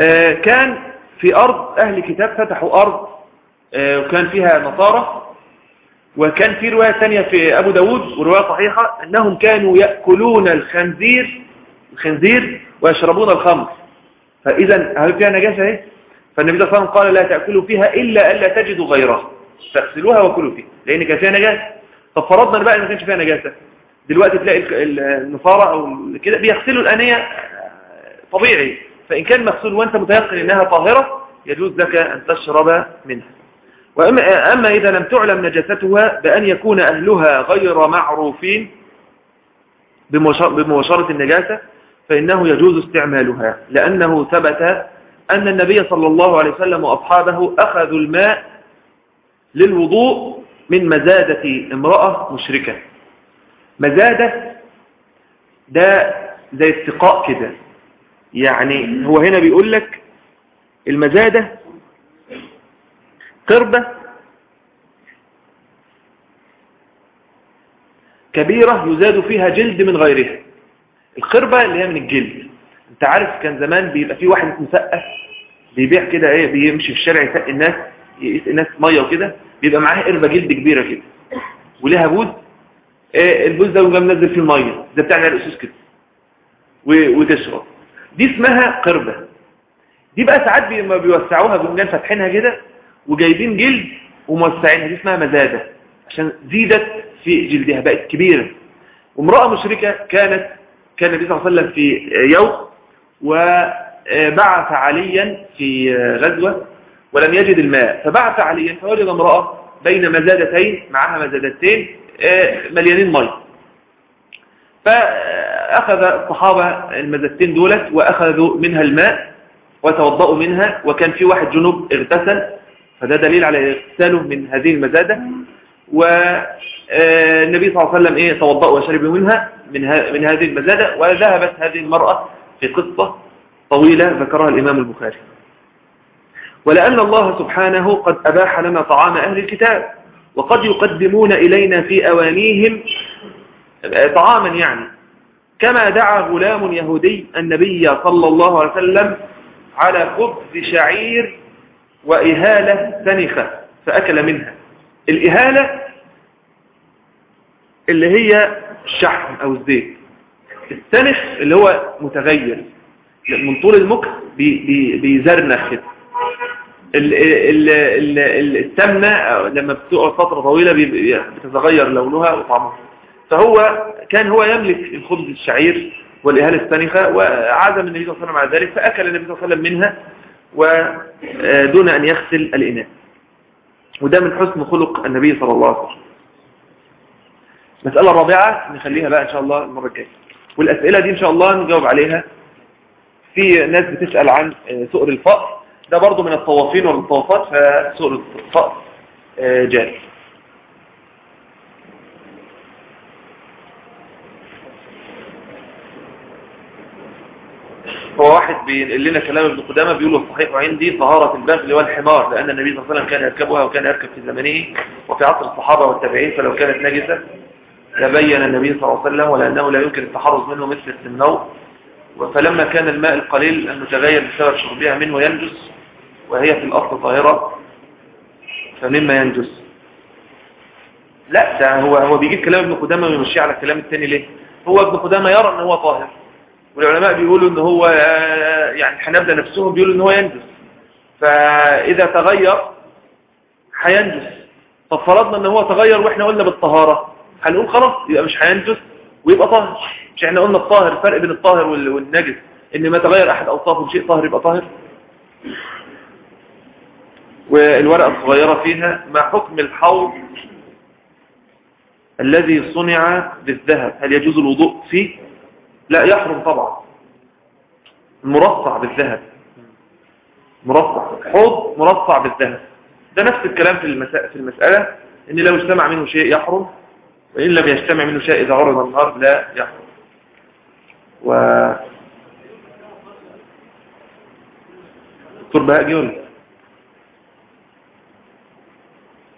آه، كان في أرض أهل كتاب فتحوا أرض آه، وكان فيها نصارى. وكان في رواية ثانية في أبو داود ورواية صحيحة أنهم كانوا يأكلون الخنزير الخنزير ويشربون الخمر. فإذا هل فيها نجاسة إيه فالنبي صلى الله عليه وسلم قال لا تأكلوا فيها إلا ألا تجدوا غيرها. فاغسلوها وكلوا فيها. لأن كان فيها نجاسة. طب فرضنا بقى ما كانش فيها نجاسة. دلوقتي تلاقي النصارى أو كده بيغسلوا الأنية طبيعي. فإن كان مغسول وأنت متيقن إنها طاهرة يجوز لك أن تشرب منها. وأما أما إذا لم تعلم نجاستها بأن يكون أهلها غير معروفين بمباشرة النجاسة فإنه يجوز استعمالها لأنه ثبت أن النبي صلى الله عليه وسلم وأصحابه أخذوا الماء للوضوء من مزادة امرأة مشركة. مزادة ده زي استقاء كده. يعني هو هنا بيقول لك المزادة قربة كبيرة يزاد فيها جلد من غيرها. القربة اللي هي من الجلد. انت عارف كان زمان بيبقى في واحد مسقف بيبيع كده إيه بيمشي في الشارع يسقي الناس يسقي الناس مية وكده بيبقى معاه قربة جلد كبيرة كده. وليها بوز إيه البوز ده وجا منزل فيه المية. ده بتاع الاسوس كده. وتشرب. دي اسمها قربة. دي بقى ساعات بيوسعوها بيقوم فاتحينها كده وجايبين جلد وموسعينها دي اسمها مزادة عشان زيدت في جلدها بقت كبيرة. وامرأة مشركة كانت كان النبي صلى الله عليه وسلم في يوم وبعث عليا في غزوة ولم يجد الماء. فبعث عليا فوجد امرأة بين مزادتين معها مزادتين مليانين مي. فأخذ الصحابة المزادتين دولت وأخذوا منها الماء وتوضأوا منها وكان في واحد جنوب اغتسل فده دليل على اغتساله من هذه المزادة. والنبي صلى الله عليه وسلم إيه توضأ وشرب منها من, من هذه المزادة. وذهبت هذه المرأة في قصة طويلة ذكرها الإمام البخاري. ولأن الله سبحانه قد أباح لنا طعام أهل الكتاب وقد يقدمون إلينا في أوانيهم طعاما يعني. كما دعا غلام يهودي النبي صلى الله عليه وسلم على خبز شعير وإهالة سنخة فأكل منها. الإهالة اللي هي الشحم أو الزيت. السنخ اللي هو متغير من طول المكس بيزرنخ السمنة لما بتقعد فترة طويلة بتتغير لونها وطعمها. فهو كان هو يملك الخبز الشعير والإهالة السنخة وعزم النبي صلى الله عليه وسلم على ذلك فأكل النبي صلى الله عليه وسلم منها. ودون أن يغسل الإناء. وده من حسن خلق النبي صلى الله عليه وسلم. مسألة رابعة نخليها بقى إن شاء الله المرة الجاية. والأسئلة دي إن شاء الله نجاوب عليها. في ناس بتسأل عن سؤر الفقر ده برضو من الطوافين والطوافات فسؤر الفقر جاري هو واحد بينقل لنا كلام ابن قدامة بيقول الصحيح عندي طهارة البغل والحمار لأن النبي صلى الله عليه وسلم كان يركبها وكان يركب في زمنه وفي عصر الصحابة والتابعين فلو كانت نجسة لبين النبي صلى الله عليه وسلم ولأنه لا يمكن التحرز منه مثل السمنو. فلما كان الماء القليل المتغير بسبب شربها منه ينجس وهي في الأصل طاهرة فمما ينجس. لا ده هو هو بيجيب كلام ابن قدامة ويمشي على الكلام الثاني ليه؟ هو ابن قدامة يرى إن هو طاهر. والعلماء بيقولوا إن هو يعني الحنابلة نفسهم بيقولوا إن هو ينجس. فإذا تغير هينجس طب فرضنا إن هو تغير وإحنا قلنا بالطهارة. هنقول خلاص يبقى مش هينجس ويبقى طاهر. مش إحنا قلنا الطاهر الفرق بين الطاهر والنجس. إن ما تغير أحد أوصافه بشيء طاهر يبقى طاهر. والورقة الصغيرة فيها ما حكم الحوض الذي صنع بالذهب؟ هل يجوز الوضوء فيه؟ لا يحرم طبعا. المرصع بالذهب. مرصع. حوض مرصع بالذهب. ده نفس الكلام في المسألة, في المسألة إن لو اجتمع منه شيء يحرم وإن لم يجتمع منه شيء إذا عرض النهار لا يحرم. و دكتور بهاء جيولي.